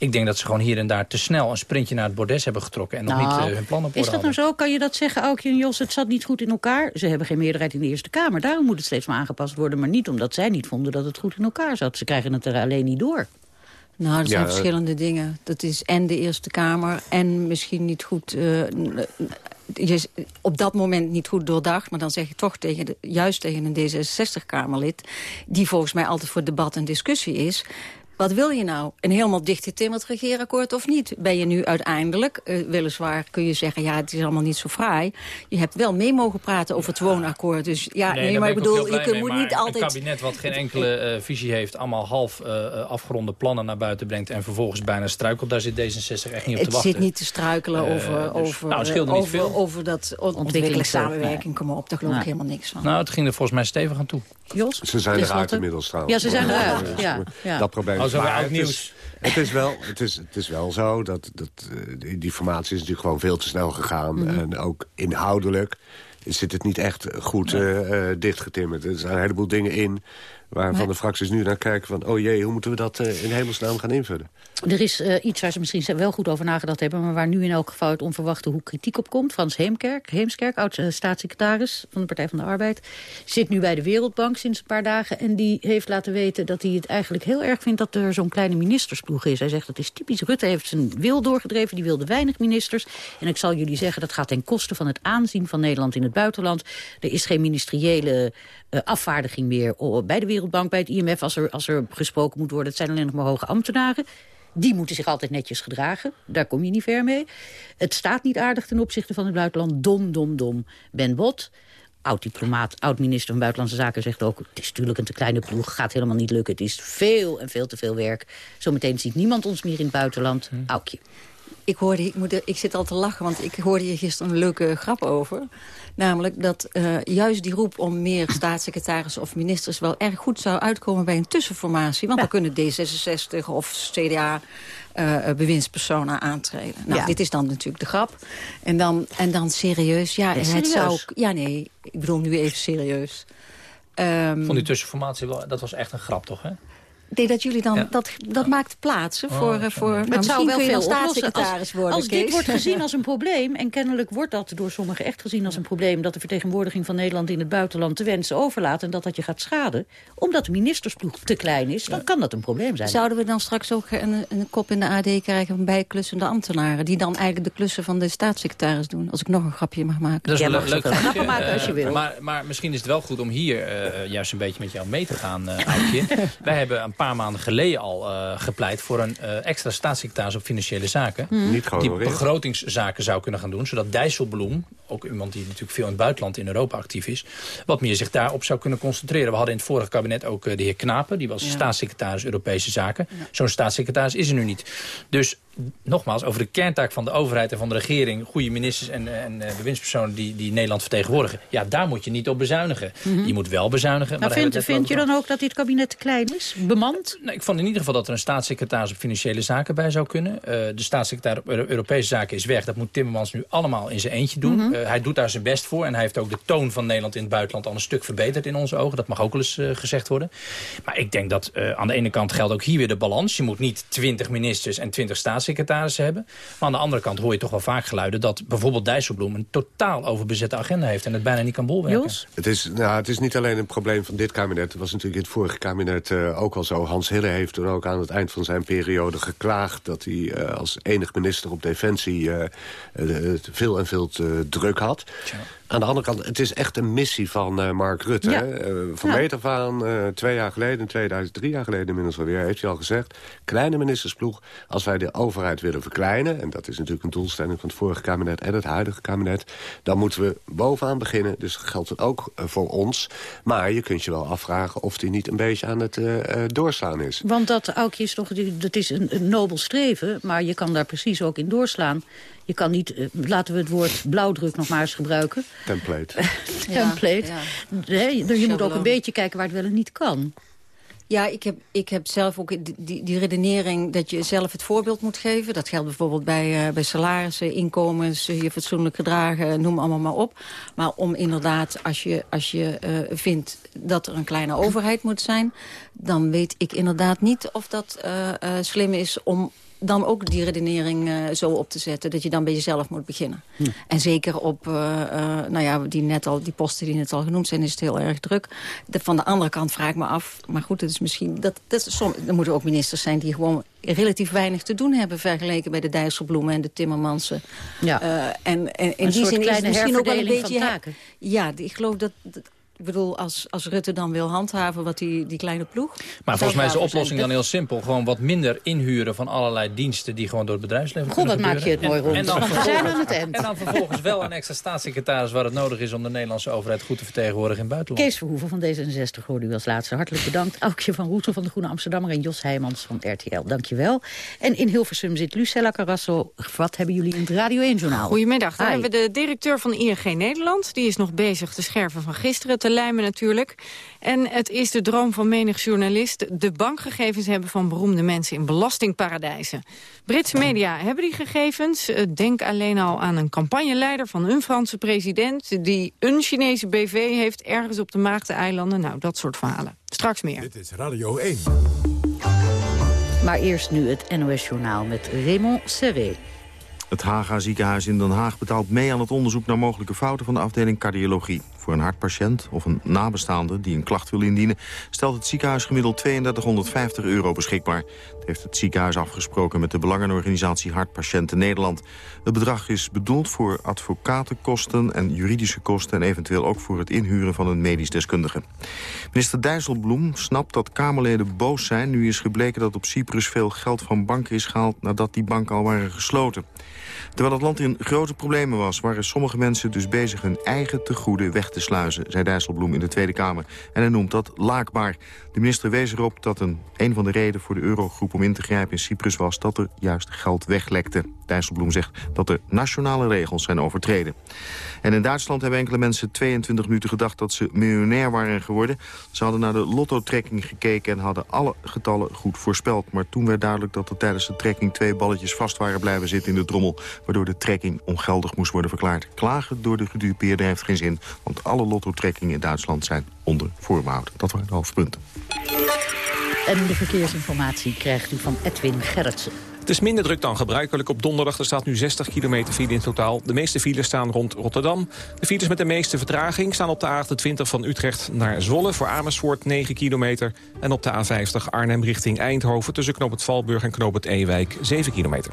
S19: ik denk dat ze gewoon hier en daar te snel een sprintje naar het bordes hebben getrokken. En nog
S2: Nou,
S19: niet eh, hun plan op
S2: Is dat nou zo? Kan je dat zeggen, Aukje en Jos? Het zat niet goed in elkaar. Ze hebben geen meerderheid in de Eerste Kamer. Daarom moet het steeds maar aangepast worden. Maar niet omdat zij niet vonden dat het goed in elkaar zat. Ze krijgen het er alleen niet door.
S20: Nou, er zijn
S2: Ja,
S20: verschillende dingen. Dat is en de Eerste Kamer en misschien niet goed... eh, je op dat moment niet goed doordacht... maar dan zeg je toch tegen de, juist tegen een D66-Kamerlid... die volgens mij altijd voor debat en discussie is... wat wil je nou? Een helemaal dichtgetimmerd regeerakkoord of niet? Ben je nu uiteindelijk, uh, weliswaar kun je zeggen... ja, het is allemaal niet zo fraai. Je hebt wel mee mogen praten over het woonakkoord. Dus ja, nee, maar ik bedoel, je kunt, moet niet altijd...
S19: Een kabinet wat geen enkele uh, visie heeft... allemaal half uh, afgeronde plannen naar buiten brengt... en vervolgens bijna struikelt, daar zit D66 echt niet op te wachten.
S20: Het zit niet te struikelen over,
S19: dus,
S20: over,
S19: nou,
S20: over, over dat ontwikkelingssamenwerking. Kom maar op, daar geloof ik helemaal niks van.
S19: Nou, het ging er volgens mij stevig aan toe.
S2: Jos?
S14: Ze zijn eruit inmiddels trouwens.
S2: Ja, ze zijn eruit. Ja, ja.
S14: Dat probleem
S19: is maar het nieuws.
S14: het, is wel, het, is, het is wel zo dat, dat die, die formatie is natuurlijk gewoon veel te snel gegaan. Mm -hmm. En ook inhoudelijk zit het niet echt goed nee. uh, dichtgetimmerd. Er zijn een heleboel dingen in waarvan de fracties nu naar kijken van... oh jee, hoe moeten we dat uh, in hemelsnaam gaan invullen?
S2: Er is uh, iets waar ze misschien wel goed over nagedacht hebben... maar waar nu in elk geval het onverwachte hoe kritiek op komt. Frans Heemkerk, Heemskerk, oud-staatssecretaris van de Partij van de Arbeid... zit nu bij de Wereldbank sinds een paar dagen... en die heeft laten weten dat hij het eigenlijk heel erg vindt... dat er zo'n kleine ministersploeg is. Hij zegt dat is typisch. Rutte heeft zijn wil doorgedreven, die wilde weinig ministers. En ik zal jullie zeggen, dat gaat ten koste van het aanzien van Nederland in het buitenland. Er is geen ministeriële uh, afvaardiging meer bij de Wereldbank, bij het IMF... Als er, als er gesproken moet worden. Het zijn alleen nog maar hoge ambtenaren. Die moeten zich altijd netjes gedragen. Daar kom je niet ver mee. Het staat niet aardig ten opzichte van het buitenland. Dom, dom, dom. Ben Bot, oud-diplomaat, oud-minister van Buitenlandse Zaken... zegt ook, het is natuurlijk een te kleine ploeg, gaat helemaal niet lukken. Het is veel en veel te veel werk. Zometeen ziet niemand ons meer in het buitenland. Hm. Aukje.
S20: Ik, hoorde, ik, moet, ik zit al te lachen, want ik hoorde hier gisteren een leuke grap over. Namelijk dat uh, juist die roep om meer staatssecretarissen of ministers... wel erg goed zou uitkomen bij een tussenformatie. Want ja. dan kunnen D66 of CDA uh, bewindspersonen aantreden. Nou, ja. dit is dan natuurlijk de grap. En dan, en dan serieus. Ja,
S2: ja
S20: het zou... Ja, nee, ik bedoel nu even serieus. Um,
S19: Vond die tussenformatie, dat was echt een grap, toch, hè?
S20: Nee, dat jullie dan, ja. dat, dat maakt plaatsen voor... Oh, voor nou,
S2: het zou wel veel
S20: staatssecretaris worden,
S2: Als Kees. dit wordt gezien [laughs] als een probleem... en kennelijk wordt dat door sommigen echt gezien als een probleem... dat de vertegenwoordiging van Nederland in het buitenland te wensen overlaat... en dat dat je gaat schaden, omdat de ministersploeg te klein is... dan kan dat een probleem zijn.
S20: Zouden we dan straks ook een, een kop in de AD krijgen... van bijklussende ambtenaren... die dan eigenlijk de klussen van de staatssecretaris doen? Als ik nog een grapje mag maken.
S19: Dat is
S2: ja,
S19: leuk, leuk
S2: grappen maken als je wil.
S19: Maar, maar misschien is het wel goed om hier uh, juist een beetje met jou mee te gaan, uh, Aukje. [laughs] Wij hebben een paar maanden geleden al uh, gepleit voor een uh, extra staatssecretaris op financiële zaken.
S14: Hmm. Niet
S19: die begrotingszaken zou kunnen gaan doen. Zodat Dijsselbloem, ook iemand die natuurlijk veel in het buitenland in Europa actief is... wat meer zich daarop zou kunnen concentreren. We hadden in het vorige kabinet ook uh, de heer Knapen. Die was ja. staatssecretaris Europese Zaken. Ja. Zo'n staatssecretaris is er nu niet. Dus nogmaals, over de kerntaak van de overheid en van de regering... goede ministers en, en uh, bewindspersonen die, die Nederland vertegenwoordigen... ja, daar moet je niet op bezuinigen. Mm -hmm. Je moet wel bezuinigen.
S2: Maar,
S19: maar
S2: vind, vind je dan ook dat dit kabinet te klein is? Bemand?
S19: Nou, ik vond in ieder geval dat er een staatssecretaris op financiële zaken bij zou kunnen. Uh, de staatssecretaris op Europese zaken is weg. Dat moet Timmermans nu allemaal in zijn eentje doen. Mm -hmm. uh, hij doet daar zijn best voor. En hij heeft ook de toon van Nederland in het buitenland al een stuk verbeterd in onze ogen. Dat mag ook wel eens uh, gezegd worden. Maar ik denk dat aan de ene kant geldt ook hier weer de balans. Je moet niet 20 ministers en 20 staatssecretarissen hebben. Maar aan de andere kant hoor je toch wel vaak geluiden... dat bijvoorbeeld Dijsselbloem een totaal overbezette agenda heeft... en het bijna niet kan bolwerken.
S2: Jos?
S14: Het is, nou, het is niet alleen een probleem van dit kabinet. Het was natuurlijk in het vorige kabinet uh, ook al zo. Hans Hille heeft toen ook aan het eind van zijn periode geklaagd... dat hij uh, als enig minister op Defensie uh, veel en veel te druk had. Tja. Aan de andere kant, het is echt een missie van uh, Mark Rutte. Ja. Uh, van ja. meet af aan, uh, twee jaar geleden, 2000, drie jaar geleden inmiddels alweer... heeft hij al gezegd, kleine ministersploeg, als wij de overheid willen verkleinen... en dat is natuurlijk een doelstelling van het vorige kabinet en het huidige kabinet... dan moeten we bovenaan beginnen, dus geldt het ook voor ons. Maar je kunt je wel afvragen of die niet een beetje aan het doorslaan is.
S2: Want dat, Aukje, is toch, dat is een, een nobel streven... maar je kan daar precies ook in doorslaan. Je kan niet, uh, laten we het woord blauwdruk nog maar eens gebruiken.
S14: Template. [laughs]
S2: Template. Ja, ja. Nee, je moet ook een beetje kijken waar het wel en niet kan.
S20: Ja, ik heb, ik heb zelf ook die, die, die, redenering dat je zelf het voorbeeld moet geven. Dat geldt bijvoorbeeld bij, uh, bij salarissen, inkomens, je fatsoenlijk gedragen, noem allemaal maar op. Maar om inderdaad, als je, als je uh, vindt dat er een kleine overheid moet zijn... dan weet ik inderdaad niet of dat uh, slim is om dan ook die redenering uh, zo op te zetten... dat je dan bij jezelf moet beginnen. Hm. En zeker op uh, uh, nou ja, die, net al, die posten die net al genoemd zijn... is het heel erg druk. De, van de andere kant vraag ik me af... maar goed, het is misschien, dat, dat is som, er moeten ook ministers zijn... die gewoon relatief weinig te doen hebben... vergeleken bij de Dijsselbloemen en de Timmermansen.
S2: Ja.
S20: en, en in
S2: een
S20: die zin
S2: is
S20: het misschien ook wel een beetje... Ja, ik geloof dat... dat Ik bedoel, als, als Rutte dan wil handhaven wat die, die kleine ploeg...
S19: Maar volgens mij is de oplossing dan heel simpel. Gewoon wat minder inhuren van allerlei diensten... die gewoon door het bedrijfsleven
S2: Goh, wat maak je het mooi rond. En, dan we zijn aan het eind.
S19: En dan vervolgens wel een extra staatssecretaris... waar het nodig is om de Nederlandse overheid goed te vertegenwoordigen in het buitenland.
S2: Kees Verhoeven van D66 hoorde u als laatste. Hartelijk bedankt. Aukje van Roetel van de Groene Amsterdammer... en Jos Heijmans van RTL. Dankjewel. En in Hilversum zit Lucella Carrasso. Wat hebben jullie in het Radio 1-journaal?
S21: Goedemiddag. Dan hebben we de directeur van ING Nederland. Die is nog bezig te scherven van gisteren, te lijmen natuurlijk. En het is de droom van menig journalist... de bankgegevens hebben van beroemde mensen in belastingparadijzen. Britse media hebben die gegevens. Eh, denk alleen al aan een campagneleider van een Franse president... die een Chinese BV heeft ergens op de Maagdeneilanden. Nou, dat soort verhalen. Straks meer.
S22: Dit is Radio 1.
S2: Maar eerst nu het NOS-journaal met Raymond Serré.
S3: Het Haga ziekenhuis in Den Haag betaalt mee aan het onderzoek naar mogelijke fouten van de afdeling cardiologie. Voor een hartpatiënt of een nabestaande die een klacht wil indienen... stelt het ziekenhuis gemiddeld 3250 euro beschikbaar. Dat heeft het ziekenhuis afgesproken met de belangenorganisatie Hartpatiënten Nederland. Het bedrag is bedoeld voor advocatenkosten en juridische kosten... en eventueel ook voor het inhuren van een medisch deskundige. Minister Dijsselbloem snapt dat Kamerleden boos zijn... nu is gebleken dat op Cyprus veel geld van banken is gehaald... nadat die banken al waren gesloten. Terwijl het land in grote problemen was... waren sommige mensen dus bezig hun eigen tegoeden weg te sluizen... zei Dijsselbloem in de Tweede Kamer. En hij noemt dat laakbaar. De minister wees erop dat een, een van de redenen voor de eurogroep om in te grijpen in Cyprus was... dat er juist geld weglekte. Dijsselbloem zegt dat er nationale regels zijn overtreden. En in Duitsland hebben enkele mensen 22 minuten gedacht dat ze miljonair waren geworden. Ze hadden naar de lotto-trekking gekeken en hadden alle getallen goed voorspeld. Maar toen werd duidelijk dat er tijdens de trekking twee balletjes vast waren blijven zitten in de trommel. Waardoor de trekking ongeldig moest worden verklaard. Klagen door de gedupeerde heeft geen zin, want alle lotto-trekkingen in Duitsland zijn onder voorbehoud. Dat waren de hoofdpunten.
S2: En de verkeersinformatie krijgt u van Edwin Gerritsen.
S23: Het is minder druk dan gebruikelijk op donderdag. Er staat nu 60 kilometer file in totaal. De meeste files staan rond Rotterdam. De files met de meeste vertraging staan op de A28 van Utrecht naar Zwolle... voor Amersfoort 9 kilometer. En op de A50 Arnhem richting Eindhoven... tussen Knoop het Valburg en Knoop het Ewijk 7 kilometer.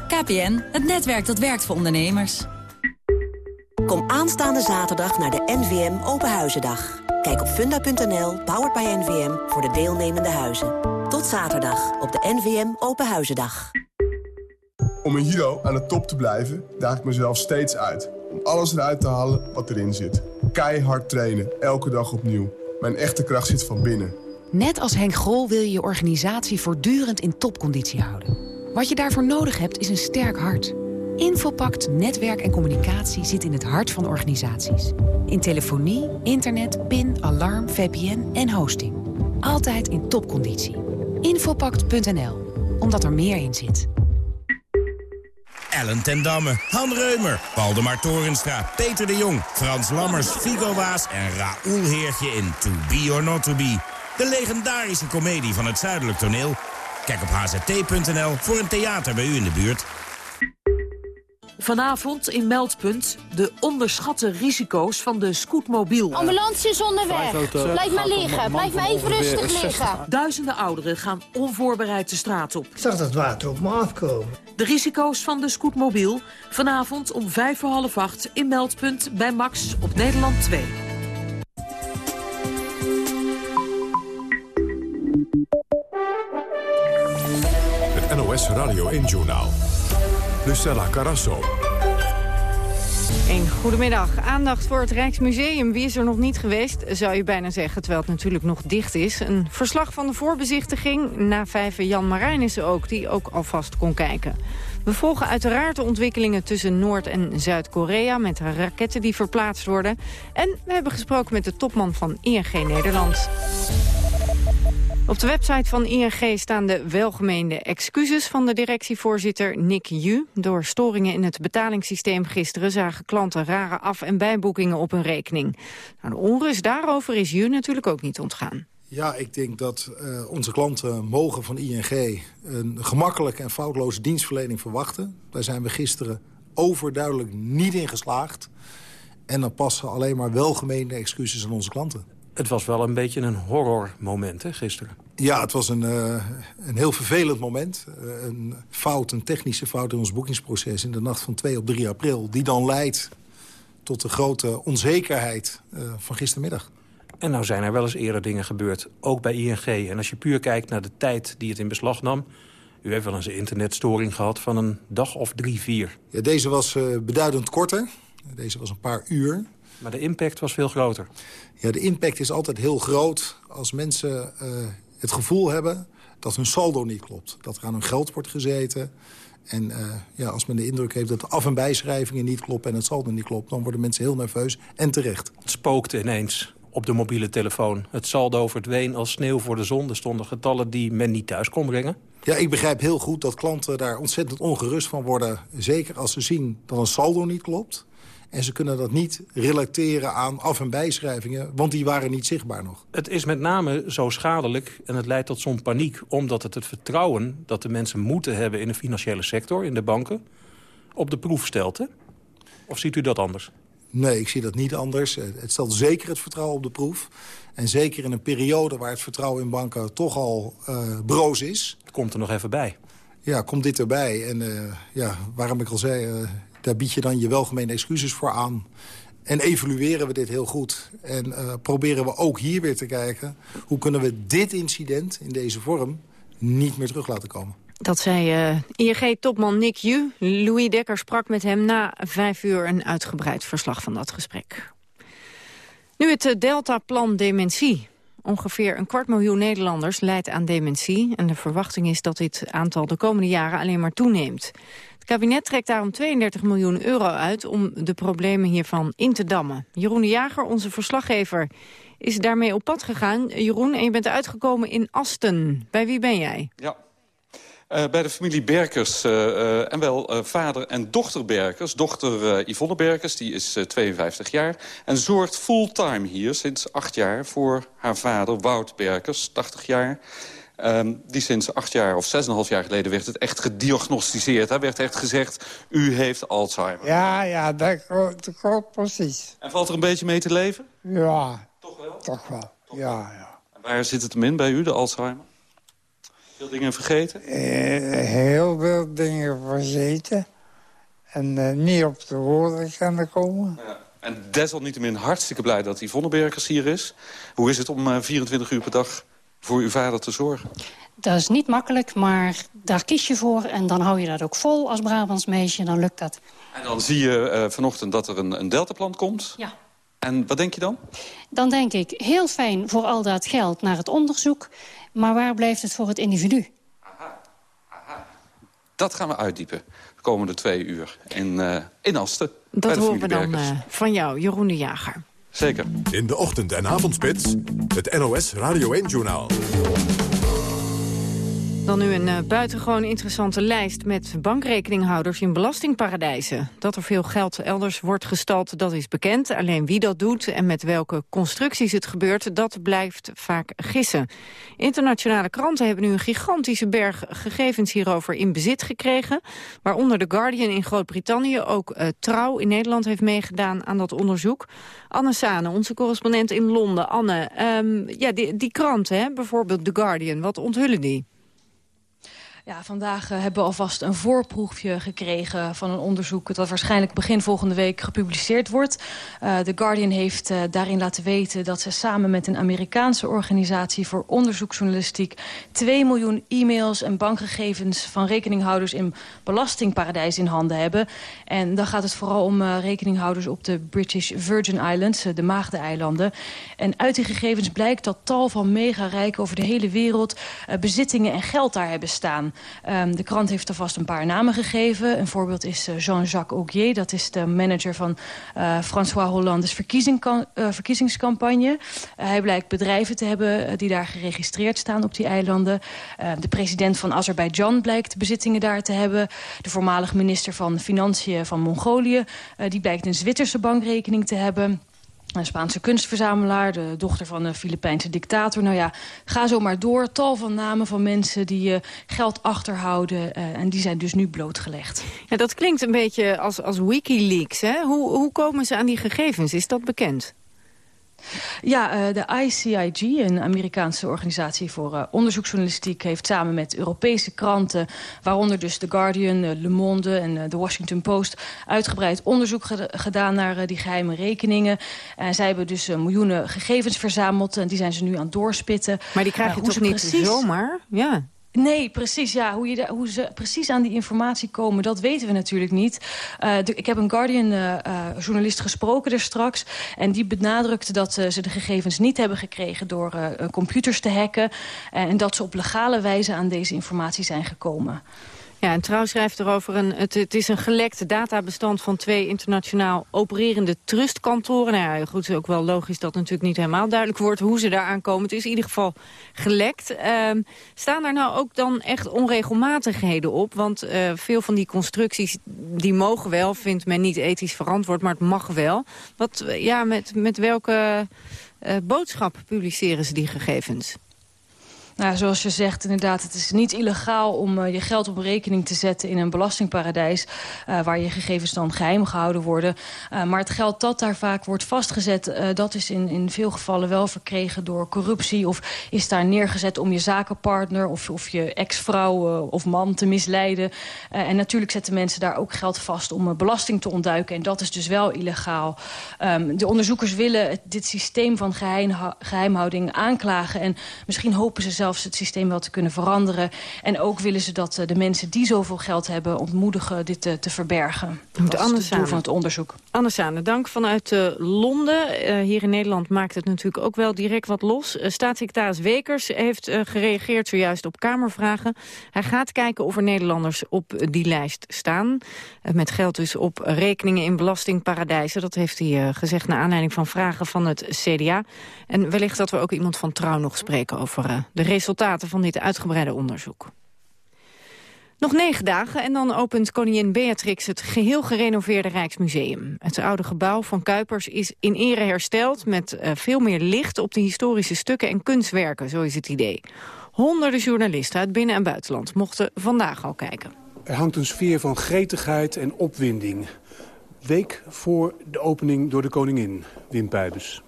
S12: KPN, het netwerk dat werkt voor ondernemers.
S24: Kom aanstaande zaterdag naar de NVM Openhuizendag. Kijk op funda.nl, powered by NVM, voor de deelnemende huizen. Tot zaterdag op de NVM Openhuizendag.
S25: Om een Hero aan de top te blijven, daag ik mezelf steeds uit. Om alles eruit te halen wat erin zit. Keihard trainen, elke dag opnieuw. Mijn echte kracht zit van binnen.
S26: Net als Henk Grol wil je je organisatie voortdurend in topconditie houden. Wat je daarvoor nodig hebt is een sterk hart. Infopact Netwerk en Communicatie zit in het hart van organisaties. In telefonie, internet, PIN, alarm, VPN en hosting. Altijd in topconditie. Infopact.nl, omdat er meer in zit.
S27: Ellen ten Damme, Han Reumer, Waldemar Torenstra, Peter de Jong... Frans Lammers, Figo Waas en Raoul Heertje in To Be or Not To Be. De legendarische komedie van het Zuidelijk Toneel. Kijk op hzt.nl voor een theater bij u in de buurt.
S6: Vanavond in Meldpunt de onderschatte risico's van de scootmobiel.
S7: Ambulance is onderweg. Blijf maar liggen. Blijf maar even rustig liggen.
S6: Duizenden ouderen gaan onvoorbereid de straat op.
S8: Ik zag dat water op me afkomen.
S6: De risico's van de scootmobiel. Vanavond om vijf voor half acht in Meldpunt bij Max op Nederland 2.
S22: Radio 1-journaal. Lucella Carasso.
S21: Een goedemiddag. Aandacht voor het Rijksmuseum. Wie is er nog niet geweest, zou je bijna zeggen, terwijl het natuurlijk nog dicht is. Een verslag van de voorbezichtiging. Na vijven Jan Marijn is er ook, die ook alvast kon kijken. We volgen uiteraard de ontwikkelingen tussen Noord- en Zuid-Korea... met raketten die verplaatst worden. En we hebben gesproken met de topman van ING Nederland. Op de website van ING staan de welgemeende excuses van de directievoorzitter Nick Ju. Door storingen in het betalingssysteem gisteren zagen klanten rare af- en bijboekingen op hun rekening. Nou, de onrust daarover is Ju natuurlijk ook niet ontgaan.
S28: Ja, ik denk dat uh, onze klanten mogen van ING een gemakkelijke en foutloze dienstverlening verwachten. Daar zijn we gisteren overduidelijk niet in geslaagd. En dan passen alleen maar welgemeende excuses aan onze klanten.
S29: Het was wel een beetje een horrormoment, hè, gisteren?
S28: Ja, het was een, uh, een heel vervelend moment. Uh, een fout, een technische fout in ons boekingsproces... in de nacht van 2 op 3 april... die dan leidt tot de grote onzekerheid uh, van gistermiddag.
S29: En nou zijn er wel eens eerder dingen gebeurd, ook bij ING. En als je puur kijkt naar de tijd die het in beslag nam... u heeft wel eens een internetstoring gehad van een dag of drie, vier.
S28: Ja, deze was beduidend korter. Deze was een paar uur.
S29: Maar de impact was veel groter.
S28: Ja, de impact is altijd heel groot als mensen het gevoel hebben dat hun saldo niet klopt. Dat er aan hun geld wordt gezeten. En uh, ja, als men de indruk heeft dat de af- en bijschrijvingen niet kloppen... en het saldo niet klopt, dan worden mensen heel nerveus en terecht.
S29: Het spookte ineens op de mobiele telefoon. Het saldo verdween als sneeuw voor de zon. Er stonden getallen die men niet thuis kon brengen.
S28: Ja, ik begrijp heel goed dat klanten daar ontzettend ongerust van worden. Zeker als ze zien dat een saldo niet klopt. En ze kunnen dat niet relateren aan af- en bijschrijvingen... want die waren niet zichtbaar nog.
S29: Het is met name zo schadelijk en het leidt tot zo'n paniek... omdat het het vertrouwen dat de mensen moeten hebben in de financiële sector... in de banken, op de proef stelt. Hè? Of ziet u dat anders?
S28: Nee, ik zie dat niet anders. Het stelt zeker het vertrouwen op de proef. En zeker in een periode waar het vertrouwen in banken toch al uh, broos is.
S29: Het komt er nog even bij.
S28: Ja, komt dit erbij. En uh, ja, waarom ik al zei... Uh, daar bied je dan je welgemeende excuses voor aan. En evalueren we dit heel goed. En uh, proberen we ook hier weer te kijken... hoe kunnen we dit incident in deze vorm niet meer terug laten komen.
S21: Dat zei uh, ING-topman Nick Ju. Louis Dekker sprak met hem na vijf uur een uitgebreid verslag van dat gesprek. Nu het Delta-plan dementie. Ongeveer een kwart miljoen Nederlanders lijdt aan dementie... en de verwachting is dat dit aantal de komende jaren alleen maar toeneemt. Het kabinet trekt daarom 32 miljoen euro uit om de problemen hiervan in te dammen. Jeroen de Jager, onze verslaggever, is daarmee op pad gegaan. Jeroen, en je bent uitgekomen in Asten. Bij wie ben jij?
S30: Ja, uh, bij de familie Berkers. Uh, uh, en wel vader en dochter Berkers. Dochter Yvonne Berkers, die is 52 jaar. En zorgt fulltime hier sinds acht jaar voor haar vader Wout Berkers, 80 jaar. Um, die sinds acht jaar of zes en half jaar geleden werd het echt gediagnosticeerd. Daar werd echt gezegd, u heeft Alzheimer.
S31: Ja, ja, dat klopt, precies.
S30: En valt er een beetje mee te leven?
S31: Ja. Toch wel? Toch wel, ja, ja.
S30: En waar zit het hem in bij u, de Alzheimer? Veel dingen vergeten?
S31: Uh, heel veel dingen vergeten. En uh, niet op de woorden kunnen komen.
S30: Ja. En desalniettemin hartstikke blij dat Yvonne Berkers hier is. Hoe is het om uh, 24 uur per dag voor uw vader te zorgen?
S32: Dat is niet makkelijk, maar daar kies je voor. En dan hou je dat ook vol als Brabants meisje, dan lukt dat.
S30: En dan zie je uh, vanochtend dat er een, een deltaplan komt.
S32: Ja.
S30: En wat denk je dan?
S32: Dan denk ik, heel fijn voor al dat geld naar het onderzoek. Maar waar blijft het voor het individu?
S30: Aha, aha. Dat gaan we uitdiepen de komende twee uur in, uh, in Asten.
S21: Dat horen we dan uh, van jou, Jeroen de Jager.
S30: Zeker.
S1: In de ochtend- en avondspits, het NOS Radio 1-journaal.
S21: Dan nu een uh, buitengewoon interessante lijst met bankrekeninghouders in belastingparadijzen. Dat er veel geld elders wordt gestald, dat is bekend. Alleen wie dat doet en met welke constructies het gebeurt, dat blijft vaak gissen. Internationale kranten hebben nu een gigantische berg gegevens hierover in bezit gekregen. Waaronder The Guardian in Groot-Brittannië, ook uh, Trouw in Nederland heeft meegedaan aan dat onderzoek. Anne Sane, onze correspondent in Londen. Anne, um, ja, die, die kranten, hè, bijvoorbeeld The Guardian, wat onthullen die?
S33: Ja, vandaag uh, hebben we alvast een voorproefje gekregen van een onderzoek... dat waarschijnlijk begin volgende week gepubliceerd wordt. Uh, The Guardian heeft uh, daarin laten weten dat ze samen met een Amerikaanse organisatie... voor onderzoeksjournalistiek 2 miljoen e-mails en bankgegevens... van rekeninghouders in belastingparadijs in handen hebben. En dan gaat het vooral om rekeninghouders op de British Virgin Islands, de Maagdeneilanden. En uit die gegevens blijkt dat tal van mega-rijken over de hele wereld... bezittingen en geld daar hebben staan. Um, de krant heeft er vast een paar namen gegeven. Een voorbeeld is uh, Jean-Jacques Augier. Dat is de manager van uh, François Hollande's verkiezing, uh, verkiezingscampagne. hij blijkt bedrijven te hebben die daar geregistreerd staan op die eilanden. de president van Azerbeidzjan blijkt bezittingen daar te hebben. De voormalig minister van Financiën van Mongolië... die blijkt een Zwitserse bankrekening te hebben... Een Spaanse kunstverzamelaar, de dochter van een Filipijnse dictator. Nou ja, ga zo maar door. Tal van namen van mensen die uh, geld achterhouden. Uh, en die zijn dus nu blootgelegd.
S21: Ja, dat klinkt een beetje als, als Wikileaks. Hè? Hoe, hoe komen ze aan die gegevens? Is dat bekend?
S33: Ja, uh, de ICIG, een Amerikaanse organisatie voor uh, onderzoeksjournalistiek... heeft samen met Europese kranten, waaronder dus The Guardian, uh, Le Monde en The Washington Post... uitgebreid onderzoek gedaan naar die geheime rekeningen. En zij hebben dus miljoenen gegevens verzameld en die zijn ze nu aan het doorspitten.
S21: Maar die krijg je toch niet precies... zomaar? Ja.
S33: Nee, precies. Ja, hoe, je hoe ze precies aan die informatie komen, dat weten we natuurlijk niet. Uh, ik heb een Guardian-journalist uh, gesproken er straks. En die benadrukte dat ze de gegevens niet hebben gekregen door computers te hacken. en dat ze op legale wijze aan deze informatie zijn gekomen.
S21: Ja, en Trouw schrijft erover, een, het, het is een gelekt databestand van twee internationaal opererende trustkantoren. Nou ja, goed, het is ook wel logisch dat natuurlijk niet helemaal duidelijk wordt hoe ze daar aankomen. Het is in ieder geval gelekt. Uh, staan daar nou ook dan echt onregelmatigheden op? Want uh, veel van die constructies, die mogen wel, vindt men niet ethisch verantwoord, maar het mag wel. Wat, ja, met, met welke uh, boodschap publiceren ze die gegevens?
S33: Nou, zoals je zegt, inderdaad, het is niet illegaal om uh, je geld op rekening te zetten in een belastingparadijs, uh, waar je gegevens dan geheim gehouden worden. Uh, maar het geld dat daar vaak wordt vastgezet, dat is in, in veel gevallen wel verkregen door corruptie of is daar neergezet om je zakenpartner of, of je ex-vrouw of man te misleiden. en natuurlijk zetten mensen daar ook geld vast om belasting te ontduiken en dat is dus wel illegaal. Um, de onderzoekers willen dit systeem van geheim, geheimhouding aanklagen en misschien hopen ze zelf zelfs het systeem wel te kunnen veranderen. En ook willen ze dat eh, de mensen die zoveel geld hebben... ontmoedigen dit te, eh, te verbergen. Dat is het doel van het onderzoek.
S21: Anne dank vanuit uh, Londen. Uh, hier in Nederland maakt het natuurlijk ook wel direct wat los. Uh, staatssecretaris Wekers heeft gereageerd zojuist op Kamervragen. Hij gaat kijken of er Nederlanders op die lijst staan. met geld dus op rekeningen in belastingparadijzen. Dat heeft hij gezegd naar aanleiding van vragen van het CDA. En wellicht dat we ook iemand van Trouw nog spreken over de resultaten van dit uitgebreide onderzoek. Nog negen dagen en dan opent koningin Beatrix het geheel gerenoveerde Rijksmuseum. Het oude gebouw van Kuipers is in ere hersteld met uh, veel meer licht op de historische stukken en kunstwerken, zo is het idee. Honderden journalisten uit binnen- en buitenland mochten vandaag al kijken.
S34: Er hangt een sfeer van gretigheid en opwinding. Week voor de opening door de koningin, Wim Pijbus.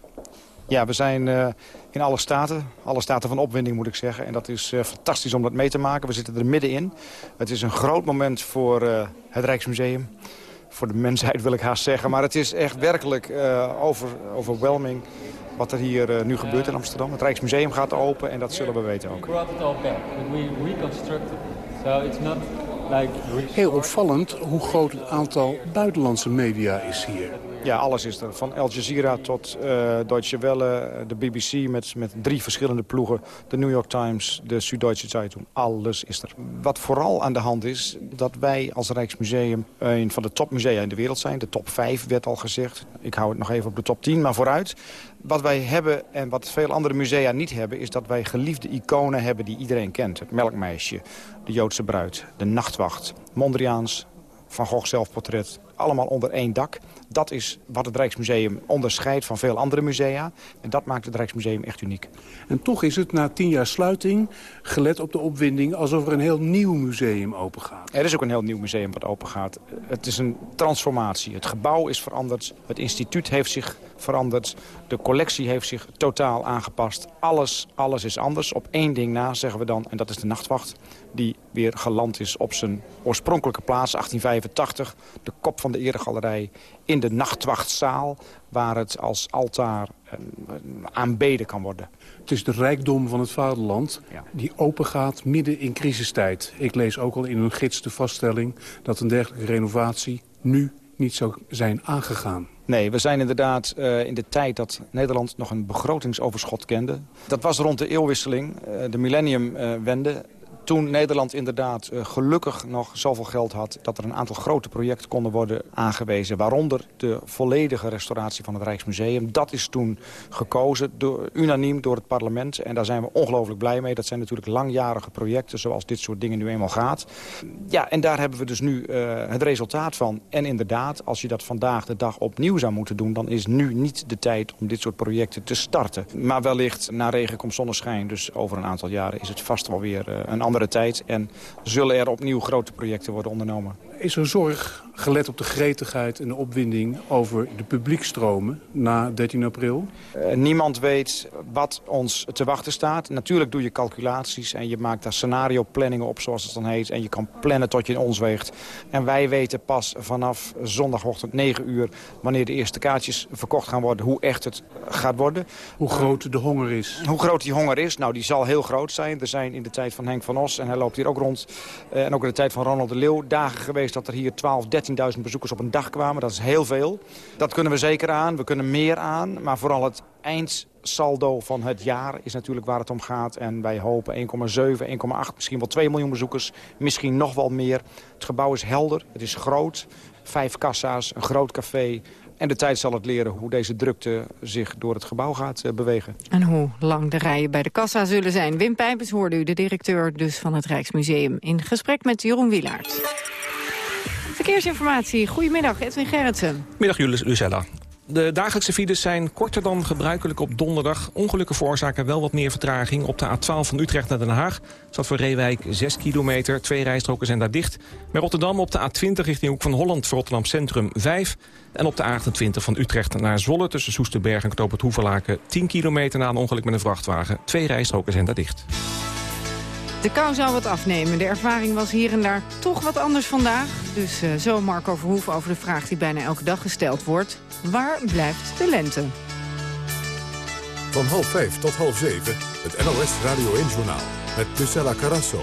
S35: Ja, we zijn uh, in alle staten. Alle staten van opwinding moet ik zeggen. En dat is uh, fantastisch om dat mee te maken. We zitten er middenin. Het is een groot moment voor uh, het Rijksmuseum. Voor de mensheid wil ik haast zeggen. Maar het is echt werkelijk over, overwhelming wat er hier nu gebeurt in Amsterdam. Het Rijksmuseum gaat open en dat zullen we weten ook.
S34: Heel opvallend hoe groot het aantal buitenlandse media is hier.
S35: Ja, alles is er. Van Al Jazeera tot uh, Deutsche Welle, de BBC met, met drie verschillende ploegen. De New York Times, de Süddeutsche Zeitung. Alles is er. Wat vooral aan de hand is, dat wij als Rijksmuseum een van de topmusea in de wereld zijn. De top 5 werd al gezegd. Ik hou het nog even op de top 10, maar vooruit. Wat wij hebben en wat veel andere musea niet hebben... is dat wij geliefde iconen hebben die iedereen kent. Het melkmeisje, de Joodse bruid, de nachtwacht, Mondriaans... Van Gogh zelfportret, allemaal onder één dak. Dat is wat het Rijksmuseum onderscheidt van veel andere musea. En dat maakt het Rijksmuseum echt uniek.
S34: En toch is het na tien jaar sluiting, gelet op de opwinding... alsof er een heel nieuw museum opengaat.
S35: Er is ook een heel nieuw museum wat opengaat. Het is een transformatie. Het gebouw is veranderd. Het instituut heeft zich veranderd. De collectie heeft zich totaal aangepast. Alles, alles is anders. Op één ding na zeggen we dan, en dat is de nachtwacht... die weer geland is op zijn oorspronkelijke plaats, 1885. De kop van de eregalerij in de nachtwachtzaal... waar het als altaar eh, aanbeden kan worden.
S34: Het is de rijkdom van het vaderland die opengaat midden in crisistijd. Ik lees ook al in een gids de vaststelling dat een dergelijke renovatie nu niet zou zijn aangegaan.
S35: Nee, we zijn inderdaad uh, in de tijd dat Nederland nog een begrotingsoverschot kende. Dat was rond de eeuwwisseling, uh, de millenniumwende. Toen Nederland inderdaad uh, gelukkig nog zoveel geld had... dat er een aantal grote projecten konden worden aangewezen. Waaronder de volledige restauratie van het Rijksmuseum. Dat is toen gekozen, door, unaniem door het parlement. En daar zijn we ongelooflijk blij mee. Dat zijn natuurlijk langjarige projecten, zoals dit soort dingen nu eenmaal gaat. Ja, en daar hebben we dus nu uh, het resultaat van. En inderdaad, als je dat vandaag de dag opnieuw zou moeten doen... dan is nu niet de tijd om dit soort projecten te starten. Maar wellicht na regen komt zonneschijn. Dus over een aantal jaren is het vast wel weer uh, een tijd. En zullen er opnieuw grote projecten worden ondernomen.
S34: Is er zorg gelet op de gretigheid en de opwinding over de publiekstromen na 13 april?
S35: Uh, niemand weet wat ons te wachten staat. Natuurlijk doe je calculaties en je maakt daar scenario-planningen op, zoals het dan heet. En je kan plannen tot je in ons weegt. En wij weten pas vanaf zondagochtend 9 uur... wanneer de eerste kaartjes verkocht gaan worden, hoe echt het gaat worden.
S34: Hoe groot de honger is.
S35: Hoe groot die honger is? Nou, die zal heel groot zijn. Er zijn in de tijd van Henk van Os, en hij loopt hier ook rond... Uh, en ook in de tijd van Ronald de Leeuw, dagen geweest dat er hier 12, 13.000 bezoekers op een dag kwamen. Dat is heel veel. Dat kunnen we zeker aan. We kunnen meer aan. Maar vooral het eindsaldo van het jaar is natuurlijk waar het om gaat. En wij hopen 1,7, 1,8, misschien wel 2 miljoen bezoekers. Misschien nog wel meer. Het gebouw is helder. Het is groot. Vijf kassa's, een groot café. En de tijd zal het leren hoe deze drukte zich door het gebouw gaat uh, bewegen.
S21: En hoe lang de rijen bij de kassa zullen zijn. Wim Pijpers hoorde u, de directeur dus van het Rijksmuseum... in gesprek met Jeroen Wielaert. Verkeersinformatie. Goedemiddag, Edwin Gerritsen.
S23: Middag, Lucella. De dagelijkse files zijn korter dan gebruikelijk op donderdag. Ongelukken veroorzaken wel wat meer vertraging. Op de A12 van Utrecht naar Den Haag staat voor Reewijk 6 kilometer. Twee rijstroken zijn daar dicht. Bij Rotterdam op de A20 richting Hoek van Holland voor Rotterdam Centrum 5. En op de A28 van Utrecht naar Zwolle tussen Soesterberg en Knoop het Hoevelaken 10 kilometer na een ongeluk met een vrachtwagen. Twee rijstroken zijn daar dicht.
S21: De kou zou wat afnemen. De ervaring was hier en daar toch wat anders vandaag. Dus uh, zo Marco Verhoeven over de vraag die bijna elke dag gesteld wordt. Waar blijft de lente?
S1: Van half vijf tot half zeven, het NOS Radio 1-journaal. Met Lucella Carrasso.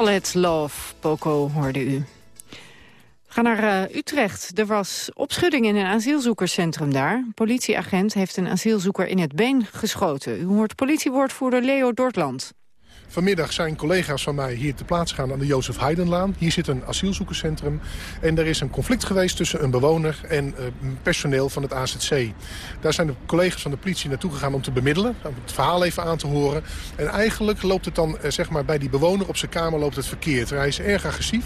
S21: Call It Love, Poco hoorde u. Gaan naar uh, Utrecht. Er was opschudding in een asielzoekerscentrum daar. Een politieagent heeft een asielzoeker in het been geschoten. U hoort politiewoordvoerder Leo Dortland.
S36: Vanmiddag zijn collega's van mij hier te plaats gaan aan de Jozef Heidenlaan. Hier zit een asielzoekerscentrum. En er is een conflict geweest tussen een bewoner en uh, personeel van het AZC. Daar zijn de collega's van de politie naartoe gegaan om te bemiddelen. Om het verhaal even aan te horen. En eigenlijk loopt het dan uh, zeg maar, bij die bewoner op zijn kamer loopt het verkeerd. Hij is erg agressief.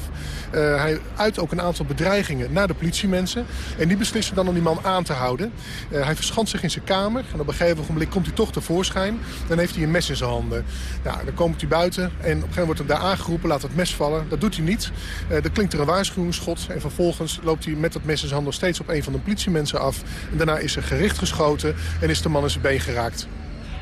S36: Uh, hij uit ook een aantal bedreigingen naar de politiemensen. En die beslissen dan om die man aan te houden. hij verschant zich in zijn kamer. En op een gegeven moment komt hij toch tevoorschijn. Dan heeft hij een mes in zijn handen. Nou, dan komen hij buiten en op een gegeven moment wordt hem daar aangeroepen, laat het mes vallen. Dat doet hij niet. Uh, dan klinkt er een waarschuwingsschot en vervolgens loopt hij met dat mes in zijn hand nog steeds op een van de politiemensen af. En daarna is er gericht geschoten en is de man in zijn been geraakt.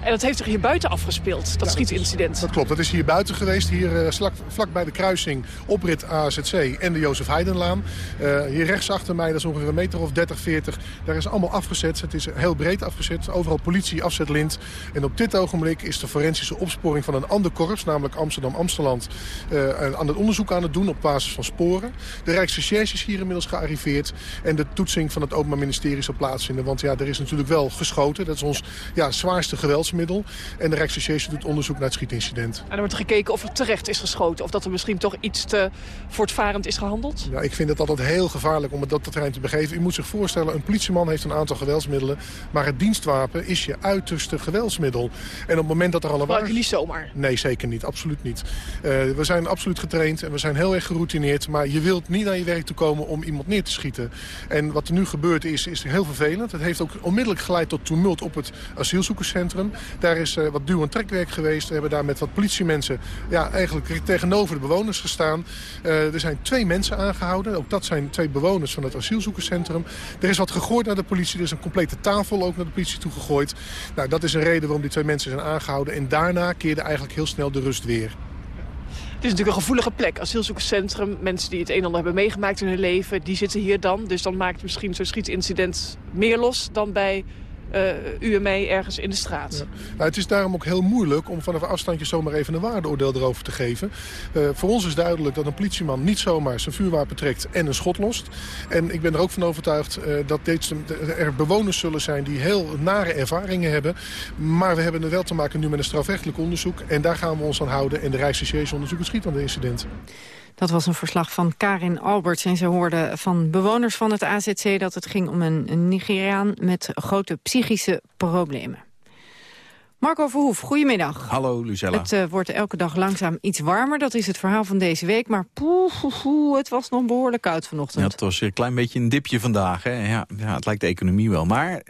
S37: En dat heeft zich hier buiten afgespeeld, dat ja, schietincident.
S36: Dat klopt, dat is hier buiten geweest. Hier uh, vlak, vlak, bij de kruising oprit AZC en de Jozef Heidenlaan. Uh, hier rechts achter mij, dat is ongeveer een meter of 30, 40. Daar is allemaal afgezet. Het is heel breed afgezet. Overal politie, afzetlint. En op dit ogenblik is de forensische opsporing van een ander korps... namelijk Amsterdam-Amsteland, uh, aan het onderzoek aan het doen op basis van sporen. De Rijksrecherche is hier inmiddels gearriveerd. En de toetsing van het Openbaar Ministerie zal plaatsvinden. Want ja, er is natuurlijk wel geschoten. Dat is ons ja, zwaarste gewelds En de Rijksrecherche doet onderzoek naar het schietincident.
S37: En er wordt gekeken of er terecht is geschoten. Of dat er misschien toch iets te voortvarend is gehandeld?
S36: Ja, ik vind het altijd heel gevaarlijk om het dat terrein te begeven. U moet zich voorstellen, een politieman heeft een aantal geweldsmiddelen. Maar het dienstwapen is je uiterste geweldsmiddel. En op het moment dat er alle...
S37: Gebruik je niet zomaar?
S36: Nee, zeker niet. Absoluut niet. We zijn absoluut getraind en we zijn heel erg geroutineerd. Maar je wilt niet naar je werk toe komen om iemand neer te schieten. En wat er nu gebeurd is, is heel vervelend. Het heeft ook onmiddellijk geleid tot tumult op het asielzoekerscentrum. Daar is uh, wat duw- en trekwerk geweest. We hebben daar met wat politiemensen ja, eigenlijk tegenover de bewoners gestaan. Uh, er zijn twee mensen aangehouden. Ook dat zijn twee bewoners van het asielzoekerscentrum. Er is wat gegooid naar de politie. Er is een complete tafel ook naar de politie toegegooid. Nou, dat is een reden waarom die twee mensen zijn aangehouden. En daarna keerde eigenlijk heel snel de rust weer.
S37: Het is natuurlijk een gevoelige plek, asielzoekerscentrum. Mensen die het een en ander hebben meegemaakt in hun leven, die zitten hier dan. Dus dan maakt misschien zo'n schietincident meer los dan bij uh, u en mij ergens in de straat.
S36: Nou, het is daarom ook heel moeilijk om vanaf afstandje zomaar even een waardeoordeel erover te geven. Uh, voor ons is duidelijk dat een politieman niet zomaar zijn vuurwapen trekt en een schot lost. En ik ben er ook van overtuigd uh, dat er bewoners zullen zijn die heel nare ervaringen hebben. Maar we hebben er wel te maken nu met een strafrechtelijk onderzoek. En daar gaan we ons aan houden. En de Rijksrecherche het schiet aan de incident.
S21: Dat was een verslag van Karin Alberts. En ze hoorden van bewoners van het AZC dat het ging om een Nigeriaan met grote psychische problemen. Marco Verhoef, goedemiddag.
S38: Hallo, Lucella.
S21: Het uh, wordt elke dag langzaam iets warmer. Dat is het verhaal van deze week. Maar poeh, poeh, poeh het was nog behoorlijk koud vanochtend.
S38: Ja, het was een klein beetje een dipje vandaag. Hè? Ja, ja, het lijkt de economie wel. Maar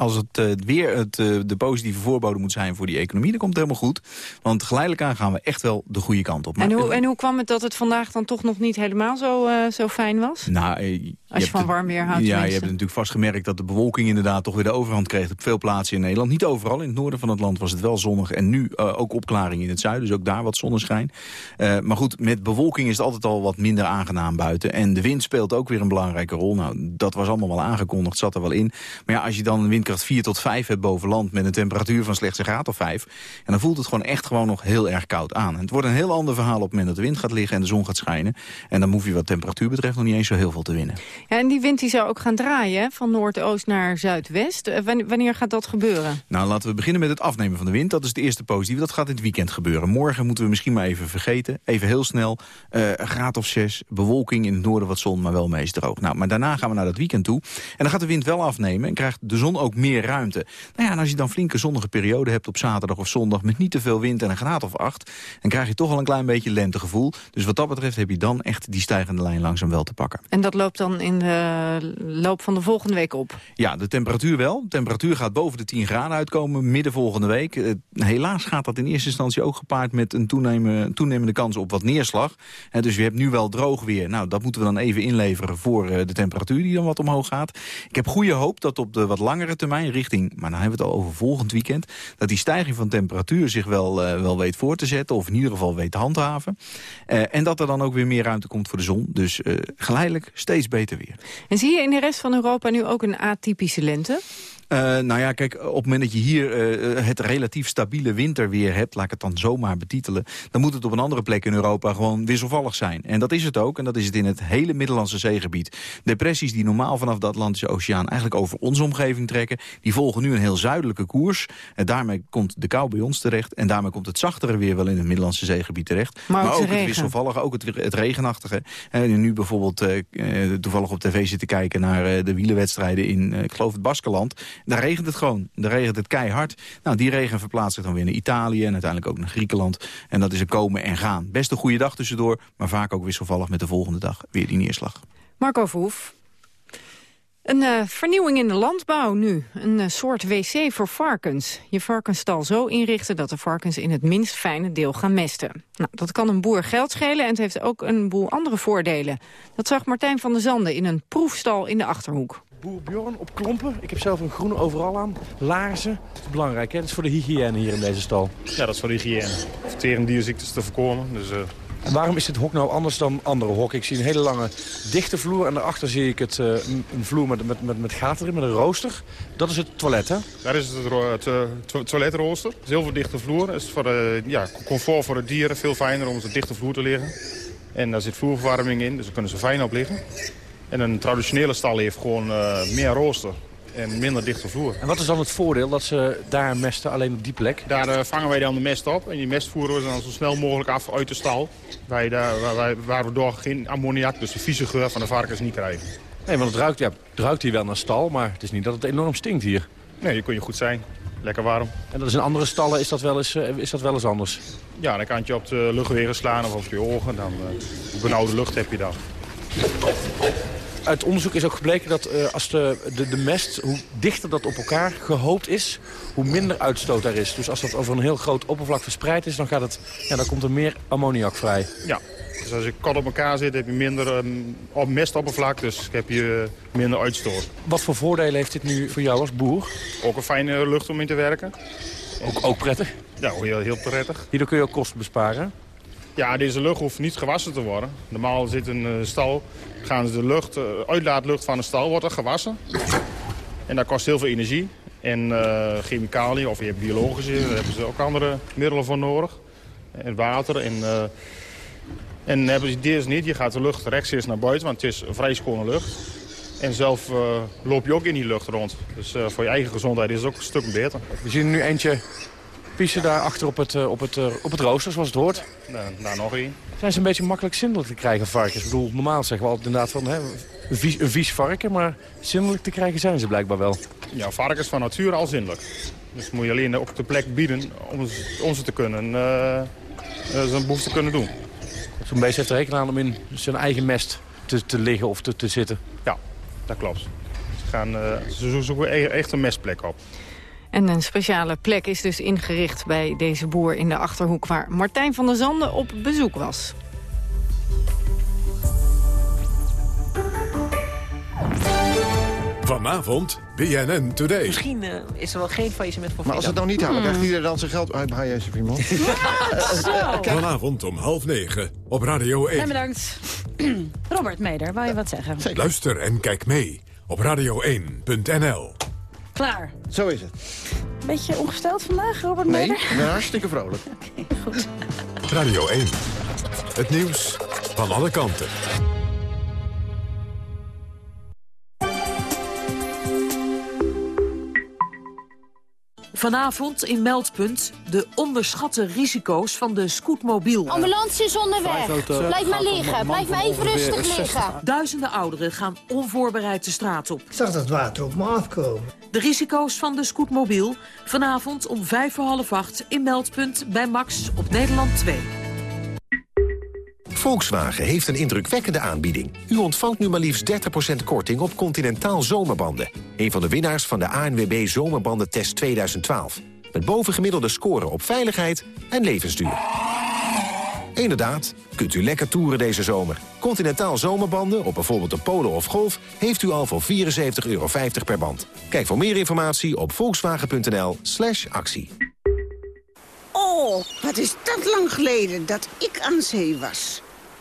S38: als het uh, weer het, uh, de positieve voorbode moet zijn voor die economie... dan komt het helemaal goed. Want geleidelijk aan gaan we echt wel de goede kant op.
S21: Maar, en, hoe, en hoe kwam het dat het vandaag dan toch nog niet helemaal zo, uh, zo fijn was?
S38: Nou,
S21: als je van warm weer houdt.
S38: Ja, je hebt natuurlijk vast gemerkt dat de bewolking inderdaad toch weer de overhand kreeg op veel plaatsen in Nederland. Niet overal, in het noorden van het land was het wel zonnig. En nu ook opklaring in het zuiden, dus ook daar wat zonneschijn. maar goed, met bewolking is het altijd al wat minder aangenaam buiten. En de wind speelt ook weer een belangrijke rol. Nou, dat was allemaal wel aangekondigd, zat er wel in. Maar ja, als je dan een windkracht 4 tot 5 hebt boven land... met een temperatuur van slechts een graad of 5... en dan voelt het gewoon echt gewoon nog heel erg koud aan. En het wordt een heel ander verhaal op het moment dat de wind gaat liggen... en de zon gaat schijnen. En dan hoef je wat temperatuur betreft nog niet eens zo heel veel te winnen.
S21: Ja, en die wind die zou ook gaan draaien, van noordoost naar zuidwest. Wanneer gaat dat gebeuren?
S38: Nou, laten we beginnen met het afnemen van de wind. Dat is het eerste positieve. Dat gaat in het weekend gebeuren. Morgen moeten we misschien maar even vergeten. Even heel snel. Uh, een graad of 6. Bewolking in het noorden wat zon, maar wel meest droog. Nou, maar daarna gaan we naar dat weekend toe. En dan gaat de wind wel afnemen en krijgt de zon ook meer ruimte. Nou ja, en als je dan flinke zonnige periode hebt op zaterdag of zondag... met niet te veel wind en een graad of acht... dan krijg je toch al een klein beetje lentegevoel. Dus wat dat betreft heb je dan echt die stijgende lijn langzaam wel te pakken.
S21: En dat loopt dan in de loop van de volgende week op?
S38: Ja, de temperatuur wel. De temperatuur gaat boven de 10 graden uitkomen midden volgende week. Uh, helaas gaat dat in eerste instantie ook gepaard met een toenemende, toenemende kans op wat neerslag. Dus je hebt nu wel droog weer. Nou, dat moeten we dan even inleveren voor uh, de temperatuur die dan wat omhoog gaat. Ik heb goede hoop dat op de wat langere termijn richting... maar dan hebben we het al over volgend weekend... dat die stijging van temperatuur zich wel, uh, wel weet voor te zetten... of in ieder geval weet te handhaven. En dat er dan ook weer meer ruimte komt voor de zon. Dus geleidelijk steeds beter.
S21: En zie je in de rest van Europa nu ook een atypische lente?
S38: Uh, nou ja, kijk, op het moment dat je hier uh, het relatief stabiele winterweer hebt... laat ik het dan zomaar betitelen... dan moet het op een andere plek in Europa gewoon wisselvallig zijn. En dat is het ook, en dat is het in het hele Middellandse zeegebied. Depressies die normaal vanaf de Atlantische Oceaan... eigenlijk over onze omgeving trekken... die volgen nu een heel zuidelijke koers. En daarmee komt de kou bij ons terecht... en daarmee komt het zachtere weer wel in het Middellandse zeegebied terecht.
S21: Maar,
S38: maar ook
S21: het
S38: wisselvallige, ook het, het regenachtige. En nu bijvoorbeeld uh, toevallig op tv zitten kijken naar uh, de wielenwedstrijden in, uh, ik geloof het Baskeland. Daar regent het gewoon. Daar regent het keihard. Nou, die regen verplaatst zich dan weer naar Italië en uiteindelijk ook naar Griekenland. En dat is een komen en gaan. Best een goede dag tussendoor, maar vaak ook wisselvallig met de volgende dag weer die neerslag.
S21: Marco Verhoef, een uh, vernieuwing in de landbouw nu. Een uh, soort wc voor varkens. Je varkensstal zo inrichten dat de varkens in het minst fijne deel gaan mesten. Nou, dat kan een boer geld schelen en het heeft ook een boel andere voordelen. Dat zag Martijn van der Zanden in een proefstal in de Achterhoek.
S39: Boer Bjorn op klompen. Ik heb zelf een groene overal aan. Laarzen. Dat is belangrijk, hè? Dat is voor de hygiëne hier in deze stal.
S40: Ja, dat is voor de hygiëne. Verteren dierziektes te voorkomen. Dus, uh...
S39: En waarom is dit hok nou anders dan andere hokken? Ik zie een hele lange dichte vloer en daarachter zie ik het, uh, een vloer met, met, met, met gaten erin, met een rooster. Dat is het toilet, hè?
S40: Dat is het, het uh, toiletrooster. Het is heel veel dichte vloer. Het is voor de, ja, comfort voor de dieren veel fijner om op een dichte vloer te liggen. En daar zit vloerverwarming in, dus daar kunnen ze fijn op liggen. En een traditionele stal heeft gewoon uh, meer rooster en minder dichte vloer.
S39: En wat is dan het voordeel dat ze daar mesten alleen op die plek?
S40: Daar uh, vangen wij dan de mest op en die mest voeren we dan zo snel mogelijk af uit de stal. Waar, daar, waar, we door geen ammoniak, dus de vieze geur van de varkens niet krijgen.
S39: Nee, want het ruikt, ja, het ruikt hier wel naar stal, maar het is niet dat het enorm stinkt hier.
S40: Nee, je kun je goed zijn. Lekker warm.
S39: En dat is in andere stallen is dat wel eens, uh, is dat wel eens anders?
S40: Ja, dan kan je op de luchtwegen slaan of op je ogen. Dan uh, benauwde lucht heb je dan.
S39: Uit onderzoek is ook gebleken dat uh, als de, de, de, mest, hoe dichter dat op elkaar gehoopt is, hoe minder uitstoot er is. Dus als dat over een heel groot oppervlak verspreid is, dan, gaat het, ja, dan komt er meer ammoniak vrij.
S40: Ja, dus als je kat op elkaar zit, heb je minder um, op mestoppervlak, dus heb je uh, minder uitstoot.
S39: Wat voor voordelen heeft dit nu voor jou als boer?
S40: Ook een fijne lucht om in te werken.
S39: Ook, ook prettig?
S40: Ja, heel, heel prettig.
S39: Hierdoor kun je ook kosten besparen?
S40: Ja, deze lucht hoeft niet gewassen te worden. Normaal zit een uh, stal, gaan ze de lucht, uh, uitlaatlucht van een stal wordt er gewassen. En dat kost heel veel energie. En uh, chemicaliën, of je hebt biologische, daar hebben ze ook andere middelen voor nodig. En water. En, en hebben ze dit niet. Je gaat de lucht rechtstreeks naar buiten, want het is vrij schone lucht. En zelf loop je ook in die lucht rond. Dus voor je eigen gezondheid is het ook een stuk beter.
S39: We zien nu eentje pissen daar achter op het, op het, op het rooster, zoals het hoort.
S40: Nou, daar nog één.
S39: Zijn ze een beetje makkelijk zindelijk te krijgen, varkens? Ik bedoel, normaal zeggen we altijd inderdaad van hè, een, vies, een vies varken, maar zindelijk te krijgen zijn ze blijkbaar wel.
S40: Ja, varkens van nature al zindelijk. Dus moet je alleen ook de plek bieden om, om ze te kunnen, uh, zijn behoefte te kunnen doen.
S39: Zo'n beest heeft er rekening aan om in zijn eigen mest te, te liggen of te, te zitten?
S40: Ja, dat klopt. Ze, gaan, uh, ze zoeken echt een mestplek op.
S21: En een speciale plek is dus ingericht bij deze boer in de Achterhoek... waar Martijn van der Zanden op bezoek was.
S1: Vanavond BNN Today.
S22: Misschien uh, is er wel geen faillissement voor
S41: Maar als het nou niet halen, krijgt iedereen dan zijn geld uit bij Jezus iemand.
S1: Vanavond om half negen op Radio 1.
S22: En bedankt. [clears throat] Robert Meder, wou je wat zeggen?
S1: Zeker. Luister en kijk mee op radio1.nl.
S22: Klaar.
S41: Zo is het.
S22: Beetje ongesteld vandaag, Robert
S41: Nee,
S22: Meder?
S41: ik ben hartstikke vrolijk. [laughs]
S22: Oké, okay, goed.
S1: Radio 1. Het nieuws van alle kanten.
S6: Vanavond in Meldpunt de onderschatte risico's van de scootmobiel.
S7: Ambulance is onderweg. Blijf maar liggen. Blijf maar even rustig liggen.
S6: Duizenden ouderen gaan onvoorbereid de straat op.
S8: Ik zag dat water op me afkomen.
S6: De risico's van de scootmobiel. Vanavond om vijf voor half acht in Meldpunt bij Max op Nederland 2.
S42: Volkswagen heeft een indrukwekkende aanbieding. U ontvangt nu maar liefst 30% korting op Continentaal zomerbanden. Een van de winnaars van de ANWB Zomerbandentest 2012. Met bovengemiddelde scoren op veiligheid en levensduur. Inderdaad, kunt u lekker toeren deze zomer. Continentaal zomerbanden op bijvoorbeeld de Polo of Golf... heeft u al voor 74,50 euro per band. Kijk voor meer informatie op volkswagen.nl slash actie.
S43: Oh, wat is dat lang geleden dat ik aan zee was.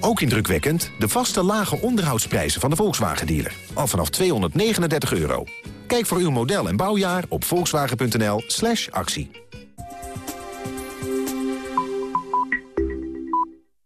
S42: Ook indrukwekkend de vaste lage onderhoudsprijzen van de Volkswagen-dealer. Al vanaf 239 euro. Kijk voor uw model en bouwjaar op volkswagen.nl actie.